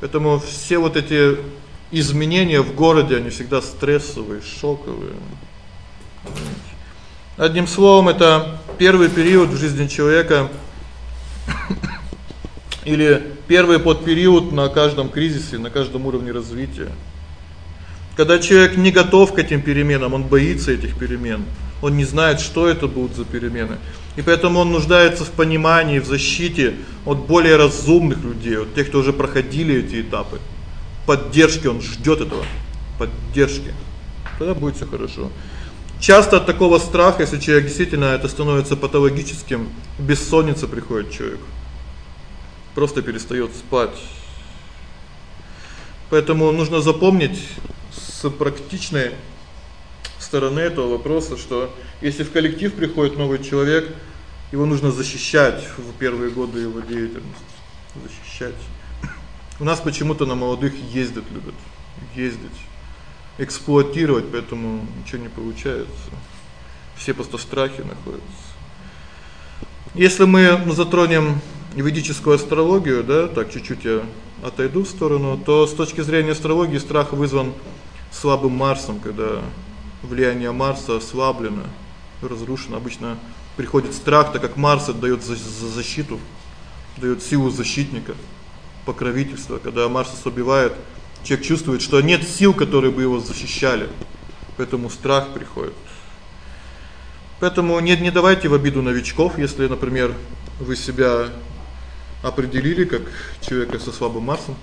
S1: Поэтому все вот эти изменения в городе, они всегда стрессовые, шоковые. Одним словом, это первый период в жизни человека или первый подпериод на каждом кризисе, на каждом уровне развития. Когда человек не готов к этим переменам, он боится этих перемен. Он не знает, что это будут за перемены. И поэтому он нуждается в понимании, в защите от более разумных людей, от тех, кто уже проходили эти этапы. Поддержки он ждёт этого. Поддержки. Тогда будет всё хорошо. Часто от такого страха, если человек действительно это становится патологическим, бессонница приходит человек. Просто перестаёт спать. Поэтому нужно запомнить с практичной стороны этого вопроса, что если в коллектив приходит новый человек, его нужно защищать в первые годы его деятельности. Защищать. У нас почему-то на молодых ездят любят, ездить, эксплуатировать, поэтому ничего не получается. Все просто в страхе находятся. Если мы затронем ведическую астрологию, да, так чуть-чуть я отойду в сторону, то с точки зрения астрологии страх вызван слабым Марсом, когда влияние Марса ослаблено, разрушено. Обычно приходит страх, так как Марс отдаёт за, за защиту, даёт силу защитника, покровительство. Когда Марс ослабевает, человек чувствует, что нет сил, которые бы его защищали. Поэтому страх приходит. Поэтому не не давайте в обиду новичков, если, например, вы себя определили как человека со слабым Марсом.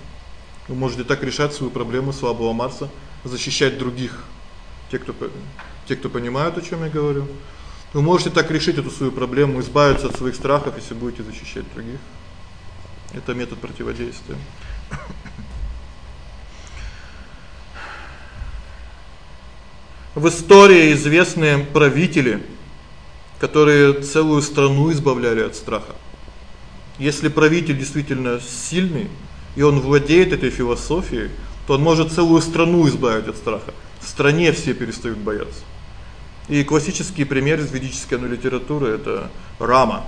S1: Вы можете так решать свою проблему слабого Марса, защищать других. Те, кто те, кто понимают, о чём я говорю. Вы можете так решить эту свою проблему, избавиться от своих страхов, если будете защищать других. Это метод противодействия. В истории известны правители, которые целую страну избавляли от страха. Если правитель действительно сильный, и он владеет этой философией, то он может целую страну избавить от страха. В стране все перестают бояться. И классический пример из ведической литературы это Рама.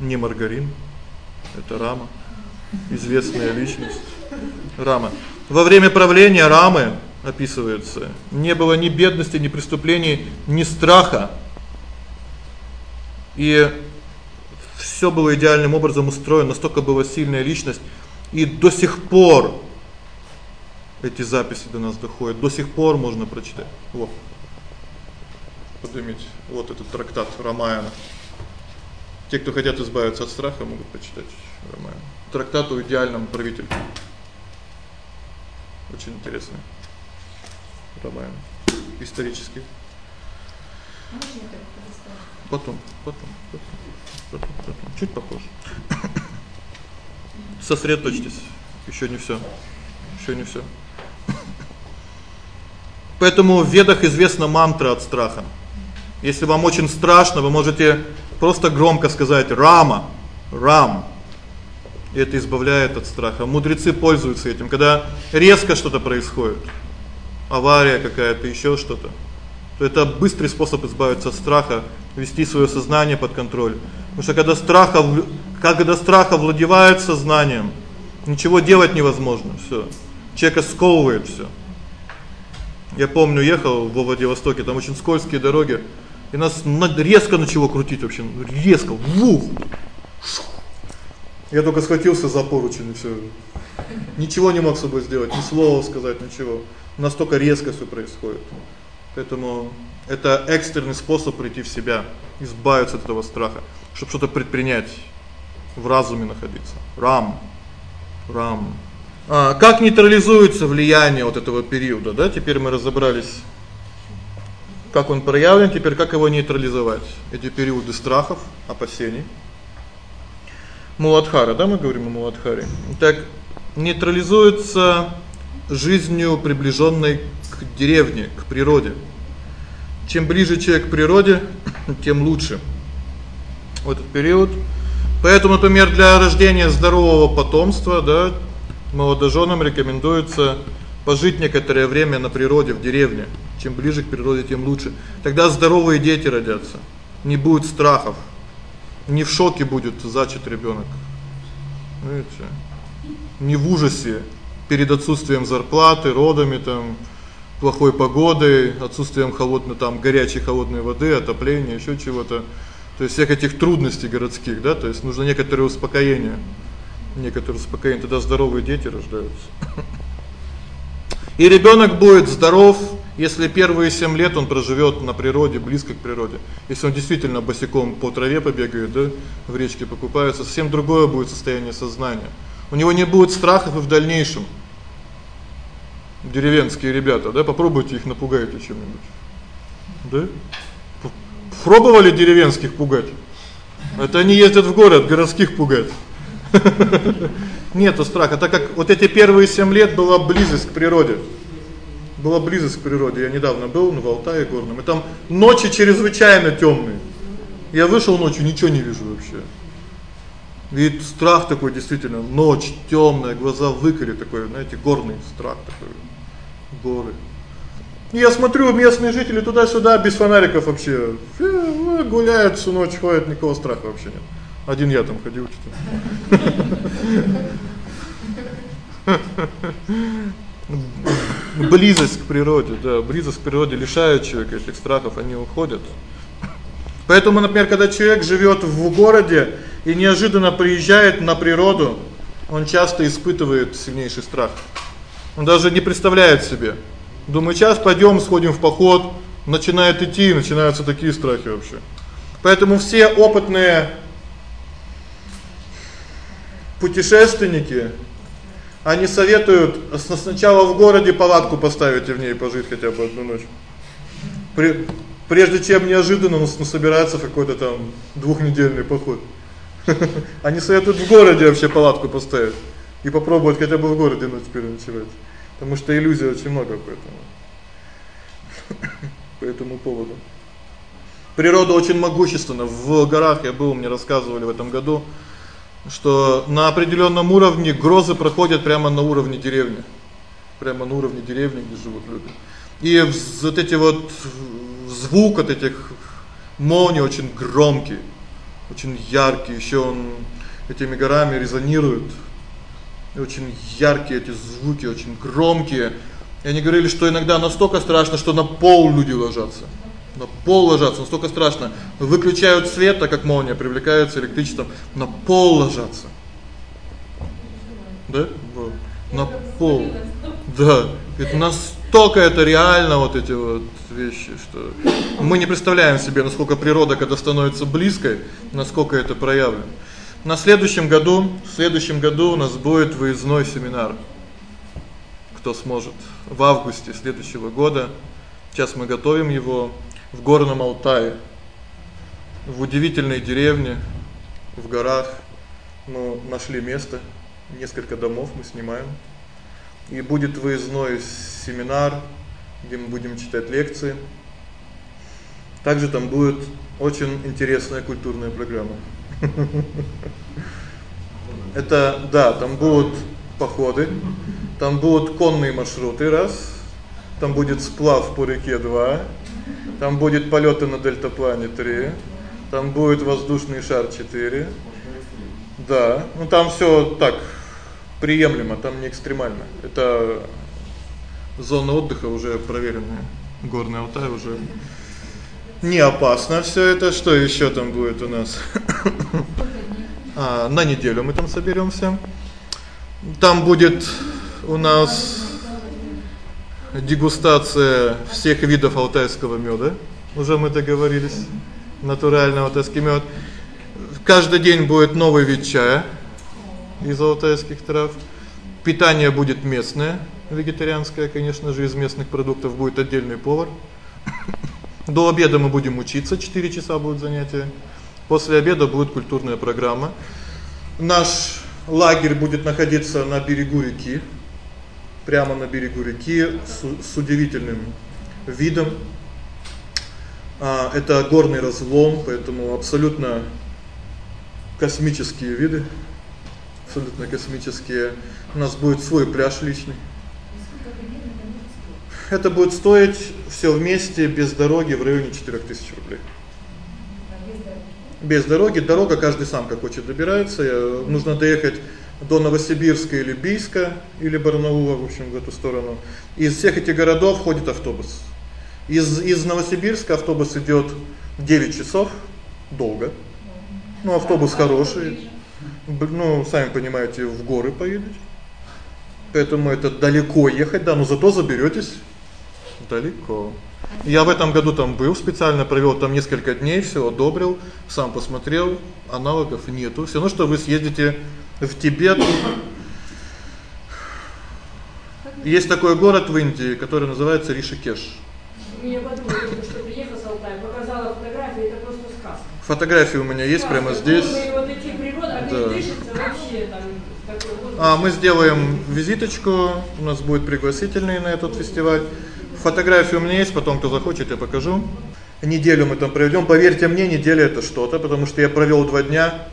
S1: Не маргарин, это Рама. Известная личность. Рама. Во время правления Рамы описывается, не было ни бедности, ни преступлений, ни страха. И всё было идеальным образом устроено, настолько была сильная личность, и до сих пор эти записи до нас доходят. До сих пор можно прочитать. Вот. Поднимите вот этот трактат Рамаяна. Те, кто хотят избавиться от страха, могут почитать Рамаян. Трактат о идеальном правителе. Очень интересный. Рамаян исторический. Потом, потом, потом, потом, потом. Чуть попозже. Сосредоточьтесь. Ещё не всё. Ещё не всё. Поэтому в Ведах известна мантра от страха. Если вам очень страшно, вы можете просто громко сказать Рама, Рам. И это избавляет от страха. Мудрецы пользуются этим, когда резко что-то происходит. Авария какая-то, ещё что-то. То это быстрый способ избавиться от страха, вести своё сознание под контроль. Потому что когда страха когда страх овладевает сознанием, ничего делать невозможно. Всё. Человека сковывает всё. Я помню, ехал в Владивостоке, там очень скользкие дороги, и нас резко начало крутить вообще, резко, вух. Я только схватился за поручень и всё. Ничего не мог с собой сделать, ни слова сказать, ничего. Настолько резко всё происходит. Поэтому это экстренный способ прийти в себя, избавиться от этого страха, чтобы что-то предпринять, в разуме находиться. Рам. Рам. А как нейтрализуется влияние вот этого периода, да? Теперь мы разобрались как он проявлен, теперь как его нейтрализовать. Эти периоды страхов, опасений. Муладхара, да, мы говорим о Муладхаре. Так нейтрализуется жизнью приближённой к деревне, к природе. Чем ближе человек к природе, тем лучше. В этот период. Поэтому, например, для рождения здорового потомства, да, молодоженам рекомендуется пожить некоторое время на природе, в деревне. Чем ближе к природе, тем лучше. Тогда здоровые дети родятся. Не будет страхов. Не в шоке будет зачат ребёнок. Видите? Не в ужасе перед отсутствием зарплаты, родами там, плохой погодой, отсутствием холодной там горячей холодной воды, отопления, ещё чего-то. То есть всех этих трудностей городских, да? То есть нужно некоторое успокоение. Некоторое успокоение, тогда здоровые дети рождаются. И ребёнок будет здоров, если первые 7 лет он проживёт на природе, близко к природе. Если он действительно босиком по траве побегает, да, в речке покупается, совсем другое будет состояние сознания. У него не будет страхов и в дальнейшем. Деревенские ребята, да, попробуйте их напугайте чем-нибудь. Да? Пробовали деревенских пугать? Это они ездят в город, городских пугать. Нету страха, так как вот эти первые 7 лет была близость к природе. Была близость к природе. Я недавно был в Алтае горном, и там ночи чрезвычайно тёмные. Я вышел ночью, ничего не вижу вообще. Вид страх такой действительно, ночь тёмная, глаза выколи такой, знаете, горный страх такой. Горы. И я смотрю, местные жители туда-сюда без фонариков вообще. Э, гуляют всю ночь, ходят, никакого страха вообще нет. Один я там ходил что-то. Близость к природе, да, близость к природе лишает человека этих страхов, они уходят. Поэтому, например, когда человек живёт в городе и неожиданно приезжает на природу, он часто испытывает сильнейший страх. Он даже не представляет себе. Думаю, сейчас пойдём, сходим в поход, начинает идти, начинаются такие страхи вообще. Поэтому все опытные путешественники они советуют сначала в городе палатку поставить и в ней пожить хотя бы одну ночь. При, прежде чем неожиданно ну, собираться в какой-то там двухнедельный поход. Они советуют в городе вообще палатку поставить и попробовать хотя бы в городе ночь переночевать. Потому что иллюзий очень много поэтому. По этому поводу. Природа очень могущественна. В горах я был, мне рассказывали в этом году, что на определённом уровне грозы проходят прямо на уровне деревни. Прямо на уровне деревни, где живут люди. И вот эти вот звук от этих молний очень громкий, очень яркий, ещё он этими горами резонирует. И очень яркие эти звуки, очень громкие. И они говорили, что иногда настолько страшно, что на пол люди ложатся. На пол ложатся, настолько страшно. Выключают свет, так как молния привлекается электричеством, на пол ложатся. Да? Вот. На пол. Да. Это настолько это реально вот эти вот вещи, что мы не представляем себе, насколько природа, когда становится близкой, насколько это проявлено. На следующем году, в следующем году у нас будет выездной семинар. Кто сможет в августе следующего года. Сейчас мы готовим его в горном Алтае. В удивительной деревне в горах. Мы нашли место, несколько домов мы снимаем. И будет выездной семинар, где мы будем читать лекции. Также там будет очень интересная культурная программа. Это да, там будут походы, там будут конные маршруты раз, там будет сплав по реке 2, там будет полёты на дельтаплане 3, там будет воздушный шар 4. Да, ну там всё так приемлемо, там не экстремально. Это зона отдыха уже проверенная. Горный Алтай уже не опасно всё это. Что ещё там будет у нас? а, на неделю мы там соберёмся. Там будет у нас дегустация всех видов алтайского мёда. Уже мы договорились. Натуральный алтайский мёд. Каждый день будет новый вид чая из алтайских трав. Питание будет местное, вегетарианское, конечно же, из местных продуктов будет отдельный повар. До обеда мы будем учиться, 4 часа будут занятия. После обеда будет культурная программа. Наш лагерь будет находиться на берегу реки прямо на берегу реки с, с удивительным видом. А это горный разлом, поэтому абсолютно космические виды. Абсолютно космические. У нас будет свой пляж личный. Это будет стоить всё вместе без дороги в районе 4000 рублей. Без дороги, дорога каждый сам как хочет добирается. Нужно доехать до Новосибирска или Бийска или Барнаула, в общем, в эту сторону. Из всех этих городов ходит автобус. Из из Новосибирска автобус идёт 9 часов, долго. Ну автобус хороший. Ну, сами понимаете, в горы поедете. Поэтому это далеко ехать, да, но зато заберётесь далеко. Я в этом году там был, специально провёл там несколько дней, всё одобрил, сам посмотрел, аналогов нету. Всё равно что вы съездите в Тибет. Есть такой город в Индии, который называется Ришикеш.
S2: Я подумала, что приехал с Алтая, показала фотографии, это просто сказка.
S1: Фотографии у меня есть прямо здесь.
S2: Вот эти природы, они дышатся вообще там
S1: а мы сделаем визиточку, у нас будет пригласительный на этот фестиваль. Фотографии у меня есть, потом кто захочет, я покажу. Неделю мы там проведём. Поверьте мне, неделя это что-то, потому что я провёл 2 дня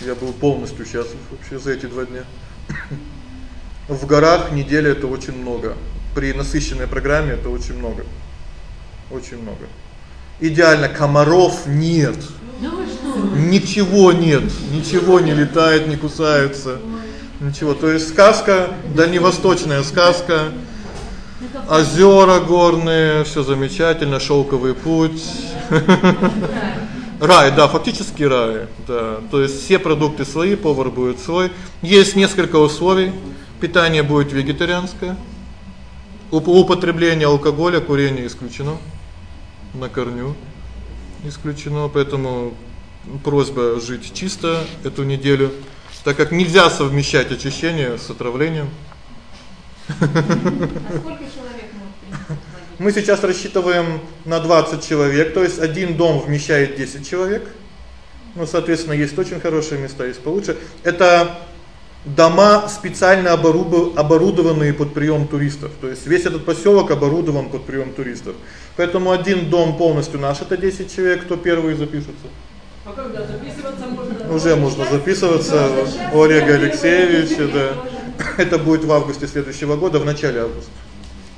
S1: я был полностью счастлив вообще за эти два дня. В горах неделя это очень много. При насыщенной программе это очень много. Очень много. Идеально комаров нет. Ничего нет, ничего не летает, не кусается. Ничего. То есть сказка, дальневосточная сказка. Озера горные, всё замечательно, шелковый путь. Рай, да, фактически рай. Да. То есть все продукты свои, повар будет свой. Есть несколько условий. Питание будет вегетарианское. Употребление алкоголя, курение исключено. На корню исключено, поэтому просьба жить чисто эту неделю, так как нельзя совмещать очищение с отравлением.
S4: А сколько человек
S1: Мы сейчас рассчитываем на 20 человек, то есть один дом вмещает 10 человек. Ну, соответственно, есть очень хорошие места, есть получше. Это дома специально оборудованные под приём туристов. То есть весь этот посёлок оборудован под приём туристов. Поэтому один дом полностью наш это 10 человек, кто первый запишется.
S2: А когда записываться можно?
S1: Уже можно записываться у Олега Алексеевича, да. Это будет в августе следующего года, в начале августа.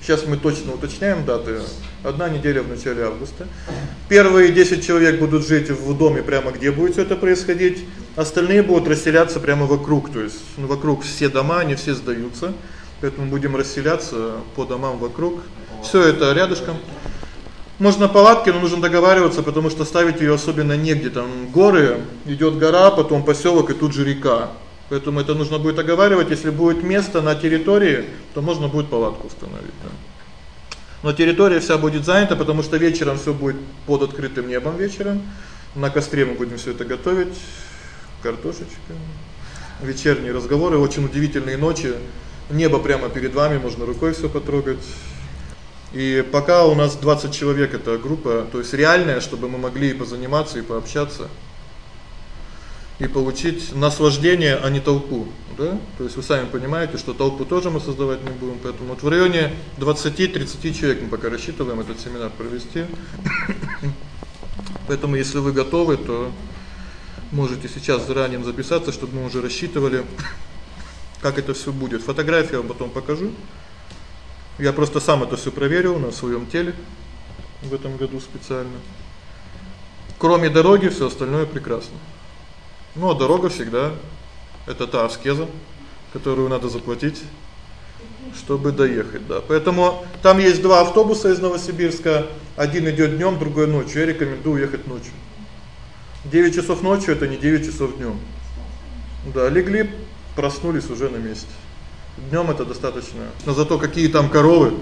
S1: Сейчас мы точно уточняем даты. Одна неделя в начале августа. Первые 10 человек будут жить в доме прямо где будет всё это происходить. Остальные будут расселяться прямо вокруг, то есть ну, вокруг все дома, они все сдаются. Поэтому будем расселяться по домам вокруг. Всё это рядышком. Можно палатки, но нужно договариваться, потому что ставить её особенно негде. Там горы, идёт гора, потом посёлок и тут же река. Поэтому это нужно будет оговаривать, если будет место на территории, то можно будет палатку установить, да. Но территория вся будет занята, потому что вечером всё будет под открытым небом вечером. На костре мы будем всё это готовить. Картошечка. Вечерние разговоры, очень удивительные ночи. Небо прямо перед вами, можно рукой всё потрогать. И пока у нас 20 человек это группа, то есть реальная, чтобы мы могли и позаниматься, и пообщаться и получить наслаждение, а не толпу, да? То есть вы сами понимаете, что толпу тоже мы создавать не будем, поэтому вот в районе 20-30 человек мы пока рассчитываем этот семинар провести. Поэтому если вы готовы, то можете сейчас заранее записаться, чтобы мы уже рассчитывали как это всё будет. Фотографию я потом покажу. Я просто сам это всё проверил на своём теле в этом году специально. Кроме дороги всё остальное прекрасно. Ну, а дорога всегда это та аскеза, которую надо заплатить, чтобы доехать, да. Поэтому там есть два автобуса из Новосибирска, один идёт днём, другой ночью. Я рекомендую ехать ночью. 9 часов ночью это не 9 часов днём. Да, легли, проснулись уже на месте. Днём это достаточно. Но зато какие там коровы,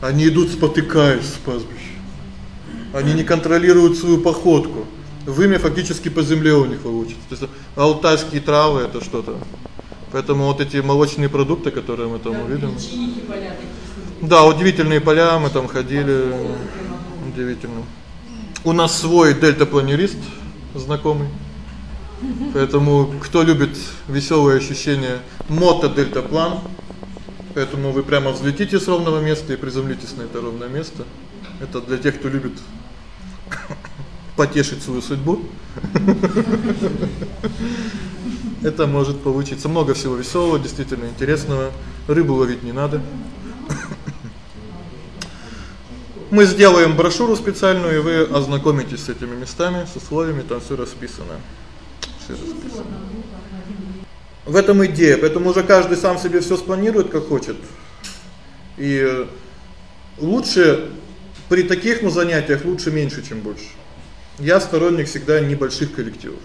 S1: они идут спотыкаясь с пастбища. Они не контролируют свою походку вымя фактически по земле у них получится. То есть алтайские травы это что-то. Поэтому вот эти молочные продукты, которые мы там да, увидим. Да, удивительные поля, мы там ходили. Удивительно. У нас свой дельтапланерист знакомый. Поэтому кто любит весёлые ощущения, мото дельтаплан. Поэтому вы прямо взлетите с ровного места и приземлитесь на это ровное место. Это для тех, кто любит потешить свою судьбу. Это может получиться много всего весёлого, действительно интересного. Рыбу ловить не надо. Мы сделаем брошюру специальную, и вы ознакомитесь с этими местами, с условиями, там всё расписано. Всё расписано. В этом идея, поэтому уже каждый сам себе всё спланирует, как хочет. И лучше при таких ну занятиях лучше меньше, чем больше. Я сторонник всегда небольших коллективов.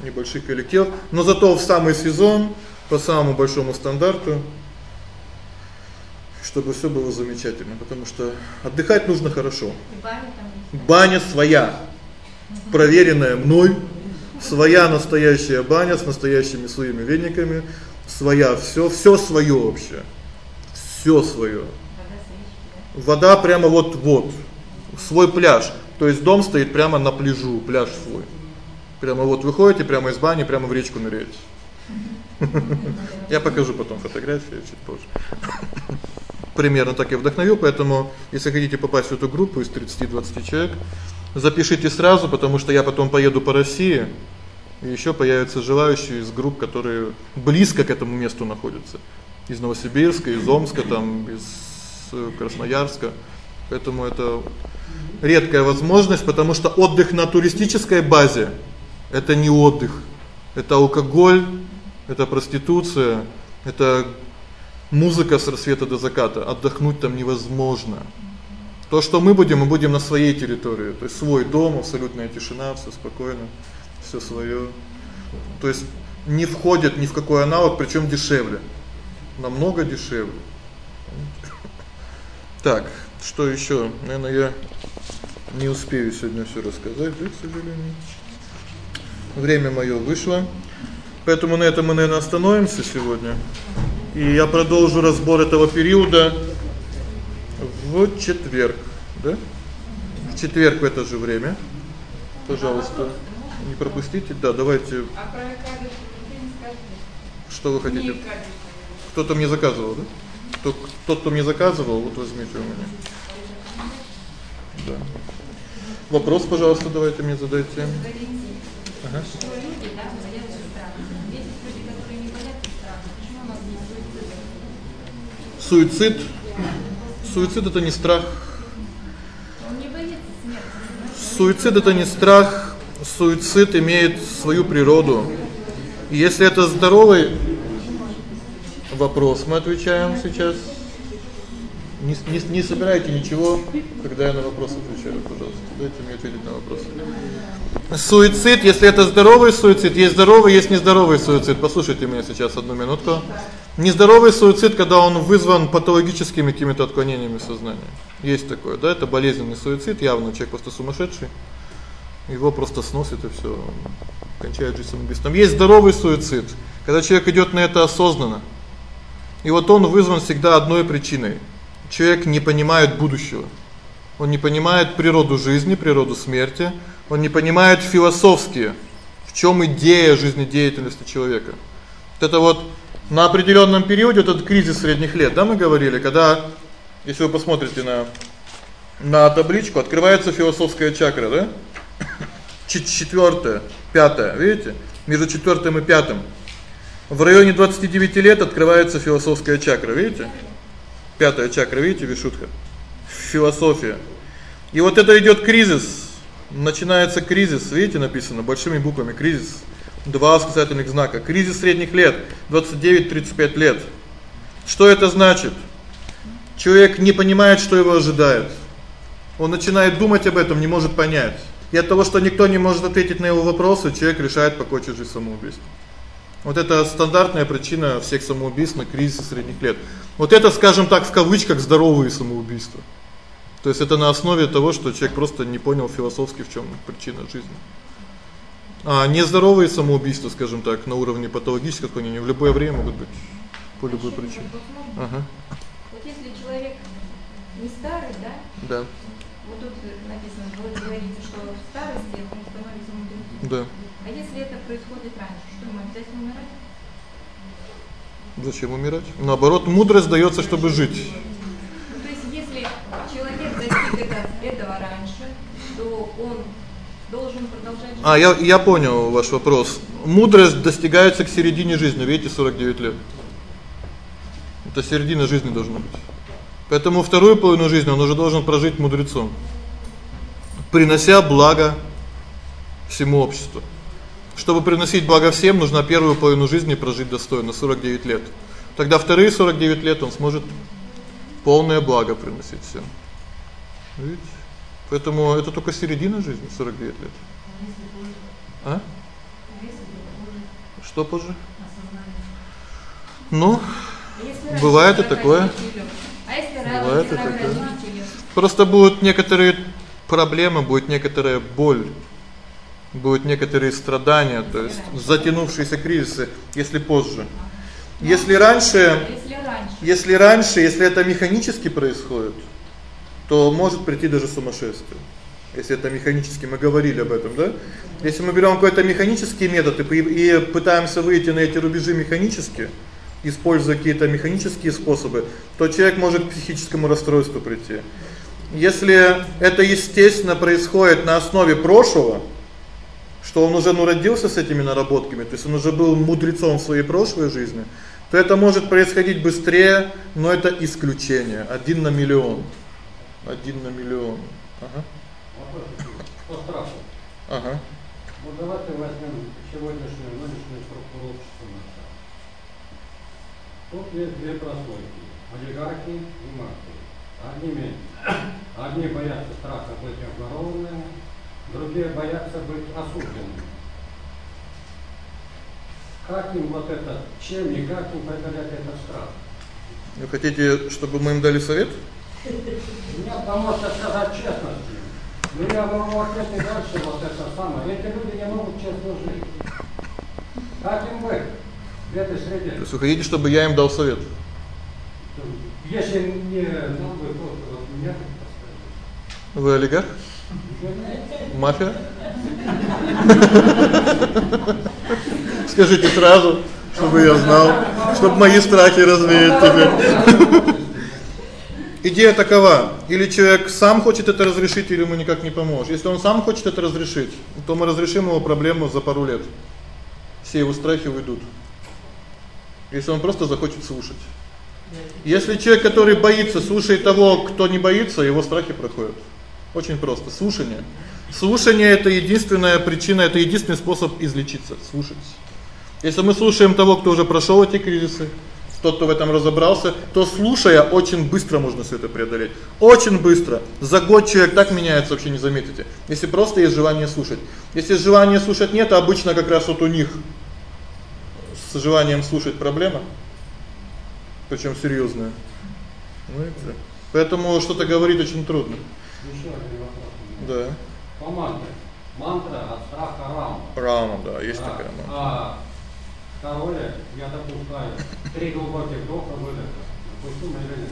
S1: Небольших коллективов, но зато в самый сезон по самому большому стандарту чтобы всё было замечательно, потому что отдыхать нужно хорошо.
S4: баня там.
S1: Баня своя. Проверенная мной, своя настоящая баня с настоящими своими вениками, своя всё, всё своё вообще. Всё своё. Вода прямо вот-вот. Свой пляж. То есть дом стоит прямо на пляжу, пляж свой. Прямо вот выходите прямо из бани, прямо в речку ныряете. Я покажу потом фотографии чуть позже. Примерно так я вдохновил, поэтому если хотите попасть в эту группу из 30-20 человек, запишите сразу, потому что я потом поеду по России, и ещё появятся желающие из групп, которые близко к этому месту находятся. Из Новосибирска, из Омска, там из э, Красноярска. Поэтому это редкая возможность, потому что отдых на туристической базе это не отдых. Это алкоголь, это проституция, это Музыка с рассвета до заката, отдохнуть там невозможно. То, что мы будем, мы будем на своей территории, то есть свой дом, абсолютная тишина, всё спокойно, всё своё. То есть не входит ни в какой аналог, причём дешевле. Намного дешевле. Так, что ещё? Наверное, я не успею сегодня всё рассказать, да, к сожалению. Время моё вышло. Поэтому на этом мы, наверное, остановимся сегодня. И я продолжу разбор этого периода в четверг, да? В четверг в это же время. Пожалуйста, не пропустите. Да, давайте.
S4: А?
S1: Что вы хотите? Кто-то мне заказывал, да? Кто тот, кто мне заказывал, вот возьмите у меня. Да. Вопрос, пожалуйста, давайте мне задайте. Ага.
S4: что люди, да, боятся страха. Есть люди, которые не боятся страха. Почему у нас суицид?
S1: Суицид. Суицид это не страх.
S4: Он не боится смерти.
S1: Суицид это не страх. Суицид имеет свою природу. И если это здоровый вопрос, мы отвечаем сейчас. Не не не собирайте ничего, когда я на вопрос отвечаю, пожалуйста. Дайте мне ответить на вопрос. Суицид, если это здоровый суицид, есть здоровый, есть нездоровый суицид. Послушайте меня сейчас одну минутку. Нездоровый суицид, когда он вызван патологическими какими-то отклонениями сознания. Есть такое, да, это болезненный суицид, явно человек просто сумасшедший. Его просто сносит и всё. Кончает жизнь самоубийством. Есть здоровый суицид, когда человек идёт на это осознанно. И вот он вызван всегда одной причиной. Человек не понимает будущего. Он не понимает природу жизни, природу смерти, он не понимает философски, в чём идея жизнедеятельности человека. Вот это вот на определённом периоде вот этот кризис средних лет, да, мы говорили, когда если вы посмотрите на на табличку, открывается философская чакра, да? Четвёртая, пятая, видите? Между четвёртым и пятым. В районе 29 лет открывается философская чакра, видите? Пятая чакра, видите, вишутха. Философия. И вот это идёт кризис. Начинается кризис, видите, написано большими буквами кризис. Два восклицательных знака. Кризис средних лет 29-35 лет. Что это значит? Человек не понимает, что его ожидает. Он начинает думать об этом, не может понять. И от того, что никто не может ответить на его вопросы, человек решает покончить жизнь самоубийством. Вот это стандартная причина всех самоубийств на кризисе средних лет. Вот это, скажем так, в кавычках здоровые самоубийства. То есть это на основе того, что человек просто не понял философски, в чём причина жизни. А нездоровые самоубийства, скажем так, на уровне патологических отклонений в любое время могут быть по любой причине. Ага.
S4: Вот если человек не старый, да?
S1: Да.
S4: Вот тут написано, вы говорите, что в старости он становится мудрецом.
S1: Да.
S4: А если это происходит раньше, что ему обязательно умирать?
S1: Зачем умирать? Наоборот, мудрость даётся, чтобы жить.
S4: Ну, то есть, если человек достиг это, этого раньше, то он должен продолжать жить.
S1: А, я я понял ваш вопрос. Мудрость достигается к середине жизни, видите, 49 лет. Это середина жизни должна быть. Поэтому вторую половину жизни он уже должен прожить мудрецом, принося благо всему обществу. Чтобы приносить благо всем, нужно первую половину жизни прожить достойно 49 лет. Тогда вторые 49 лет он сможет полное благо приносить всем. Видите? Поэтому это только середина жизни 49 лет. А? Что позже? Ну, бывает и
S4: 40
S1: такое. Бывает и
S4: 40
S1: такое. Просто будут некоторые проблемы, будет некоторая боль, будут некоторые страдания, то есть затянувшиеся кризисы, если позже. Если раньше,
S4: Если раньше.
S1: если раньше, если это механически происходит, то может прийти даже сумасшествие. Если это механически, мы говорили об этом, да? Если мы берём какой-то механический метод и и пытаемся выйти на эти рубежи механически, используя какие-то механические способы, то человек может к психическому расстройству прийти. Если это естественно происходит на основе прошлого, что он уже ну родился с этими наработками, то есть он уже был мудрецом в своей прошлой жизни, то это может происходить быстрее, но это исключение, один на миллион. Один на миллион. Ага.
S5: По страху.
S1: Ага.
S5: Вот давайте возьмем сегодняшнюю нынешнюю структуру общества Тут есть две прослойки. Олигархи и мафия. Одними, одни боятся страха быть обворованными, другие боятся быть осужденными. Как им вот это, чем и как им преодолеть этот страх?
S1: Вы хотите, чтобы мы им дали совет?
S5: Нет, потому что сказать честности. Ну я могу ответить дальше вот это самое. Эти люди не могут честно жить. Как им быть в этой среде?
S1: То есть вы хотите, чтобы я им дал совет?
S5: Если не нам бы то, вот меня так поставили.
S1: Вы олигарх? Мафия? Скажите сразу, чтобы я знал, чтобы мои страхи развеять теперь. Идея такова: или человек сам хочет это разрешить, или ему никак не поможешь. Если он сам хочет это разрешить, то мы разрешим его проблему за пару лет. Все его страхи уйдут. Если он просто захочет слушать. Если человек, который боится, слушает того, кто не боится, его страхи проходят. Очень просто. Слушание. Слушание это единственная причина, это единственный способ излечиться слушать. Если мы слушаем того, кто уже прошёл эти кризисы, тот, кто в этом разобрался, то слушая очень быстро можно всё это преодолеть. Очень быстро. За год человек так меняется, вообще не заметите. Если просто есть желание слушать. Если желания слушать нет, а обычно как раз вот у них с желанием слушать проблема. Причём серьёзная. Ну и. Поэтому что-то говорить очень трудно.
S5: Еще один вопрос.
S1: Да.
S5: По мантре. Мантра от страха рам.
S1: Рама, да, есть
S5: Да.
S1: такая мантра.
S5: А второе, я допускаю, три глубоких вдоха выдоха. Допустимо или нет?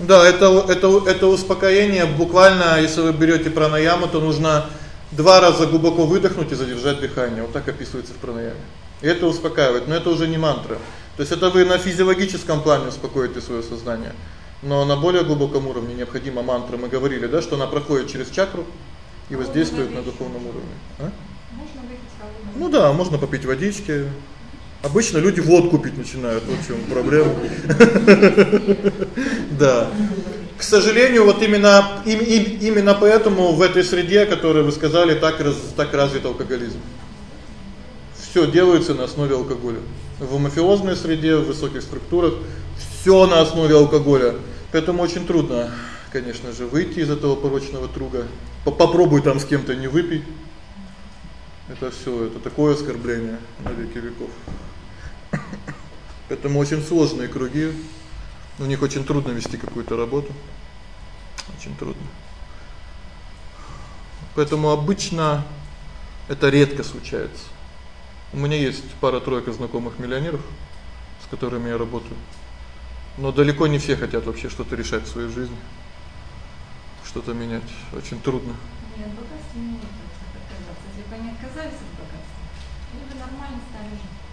S1: Да, это это это успокоение. Буквально, если вы берёте пранаяму, то нужно два раза глубоко выдохнуть и задержать дыхание. Вот так описывается в пранаяме. И это успокаивает, но это уже не мантра. То есть это вы на физиологическом плане успокоите своё сознание. Но на более глубоком уровне необходима мантра. Мы говорили, да, что она проходит через чакру и воздействует на духовном уровне. А?
S4: Можно выпить холодную
S1: Ну да, можно попить водички. Обычно люди водку пить начинают, вот в чём проблема. Да. К сожалению, вот именно им, им, именно поэтому в этой среде, которую вы сказали, так так развит алкоголизм. Всё делается на основе алкоголя. В мафиозной среде, в высоких структурах всё на основе алкоголя. Поэтому очень трудно, конечно же, выйти из этого порочного круга. Попробуй там с кем-то не выпей. Это всё, это такое оскорбление на веки веков. Поэтому очень сложные круги. У них очень трудно вести какую-то работу. Очень трудно. Поэтому обычно это редко случается. У меня есть пара-тройка знакомых миллионеров, с которыми я работаю. Но далеко не все хотят вообще что-то решать в своей жизни. Что-то менять очень трудно.
S4: Нет, богатство не может отказаться. Если бы они отказались от богатства, они бы нормально стали жить.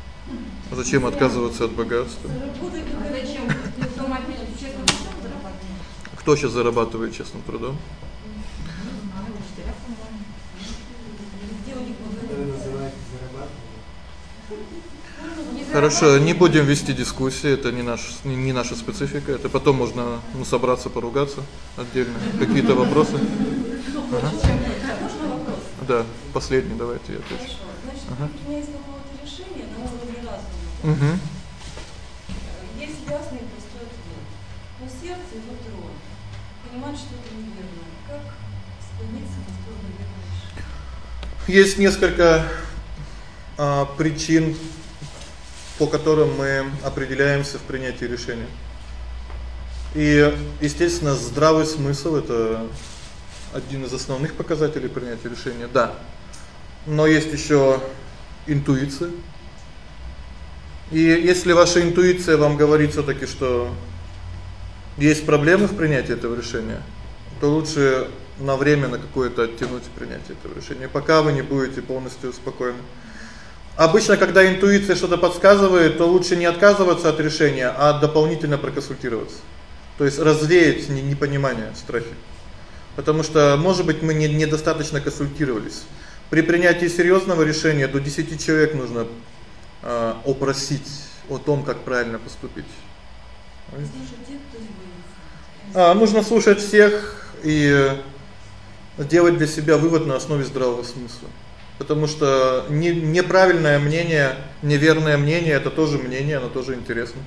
S1: Зачем отказываться от богатства?
S4: А зачем? Кто
S1: сейчас зарабатывает честным трудом? Хорошо, не будем вести дискуссии, это не наш не, не наша специфика. Это потом можно ну собраться, поругаться отдельно. Какие-то вопросы? Ага. Да, последний давайте я отвечу. Ага.
S6: у меня есть какое-то решение на уровне разума.
S1: Угу.
S6: Есть ясный простой ответ. Но сердце и внутри он понимает, что это неверно. Как склониться на сторону верного решения?
S1: Есть несколько а, причин, по которым мы определяемся в принятии решения. И, естественно, здравый смысл это один из основных показателей принятия решения. Да. Но есть ещё интуиция. И если ваша интуиция вам говорит всё-таки, что есть проблемы в принятии этого решения, то лучше на время на какое-то оттянуть принятие этого решения, пока вы не будете полностью спокойны. Обычно, когда интуиция что-то подсказывает, то лучше не отказываться от решения, а дополнительно проконсультироваться. То есть развеять не непонимание, страхи. Потому что, может быть, мы не недостаточно консультировались. При принятии серьёзного решения до 10 человек нужно э опросить о том, как правильно поступить. А нужно слушать всех и делать для себя вывод на основе здравого смысла. Потому что не неправильное мнение, неверное мнение это тоже мнение, оно тоже интересно.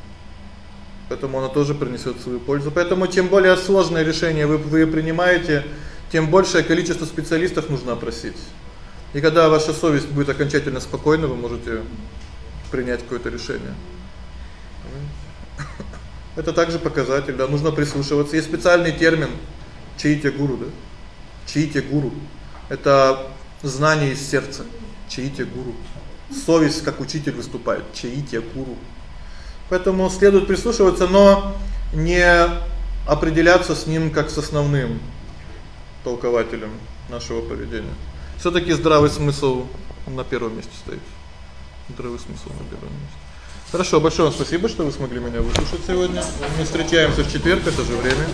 S1: Поэтому оно тоже принесёт свою пользу. Поэтому чем более сложное решение вы вы принимаете, тем большее количество специалистов нужно опросить. И когда ваша совесть будет окончательно спокойна, вы можете принять какое-то решение. Это также показатель, да, нужно прислушиваться. Есть специальный термин чаите гуру, да? Чаите гуру. Это знание из сердца. Чаите гуру. Совесть как учитель выступает. Чаите гуру. Поэтому следует прислушиваться, но не определяться с ним как с основным толкователем нашего поведения. Всё-таки здравый смысл на первом месте стоит. Здравый смысл на первом месте. Хорошо, большое вам спасибо, что вы смогли меня выслушать сегодня. Мы встречаемся в четверг в это же время.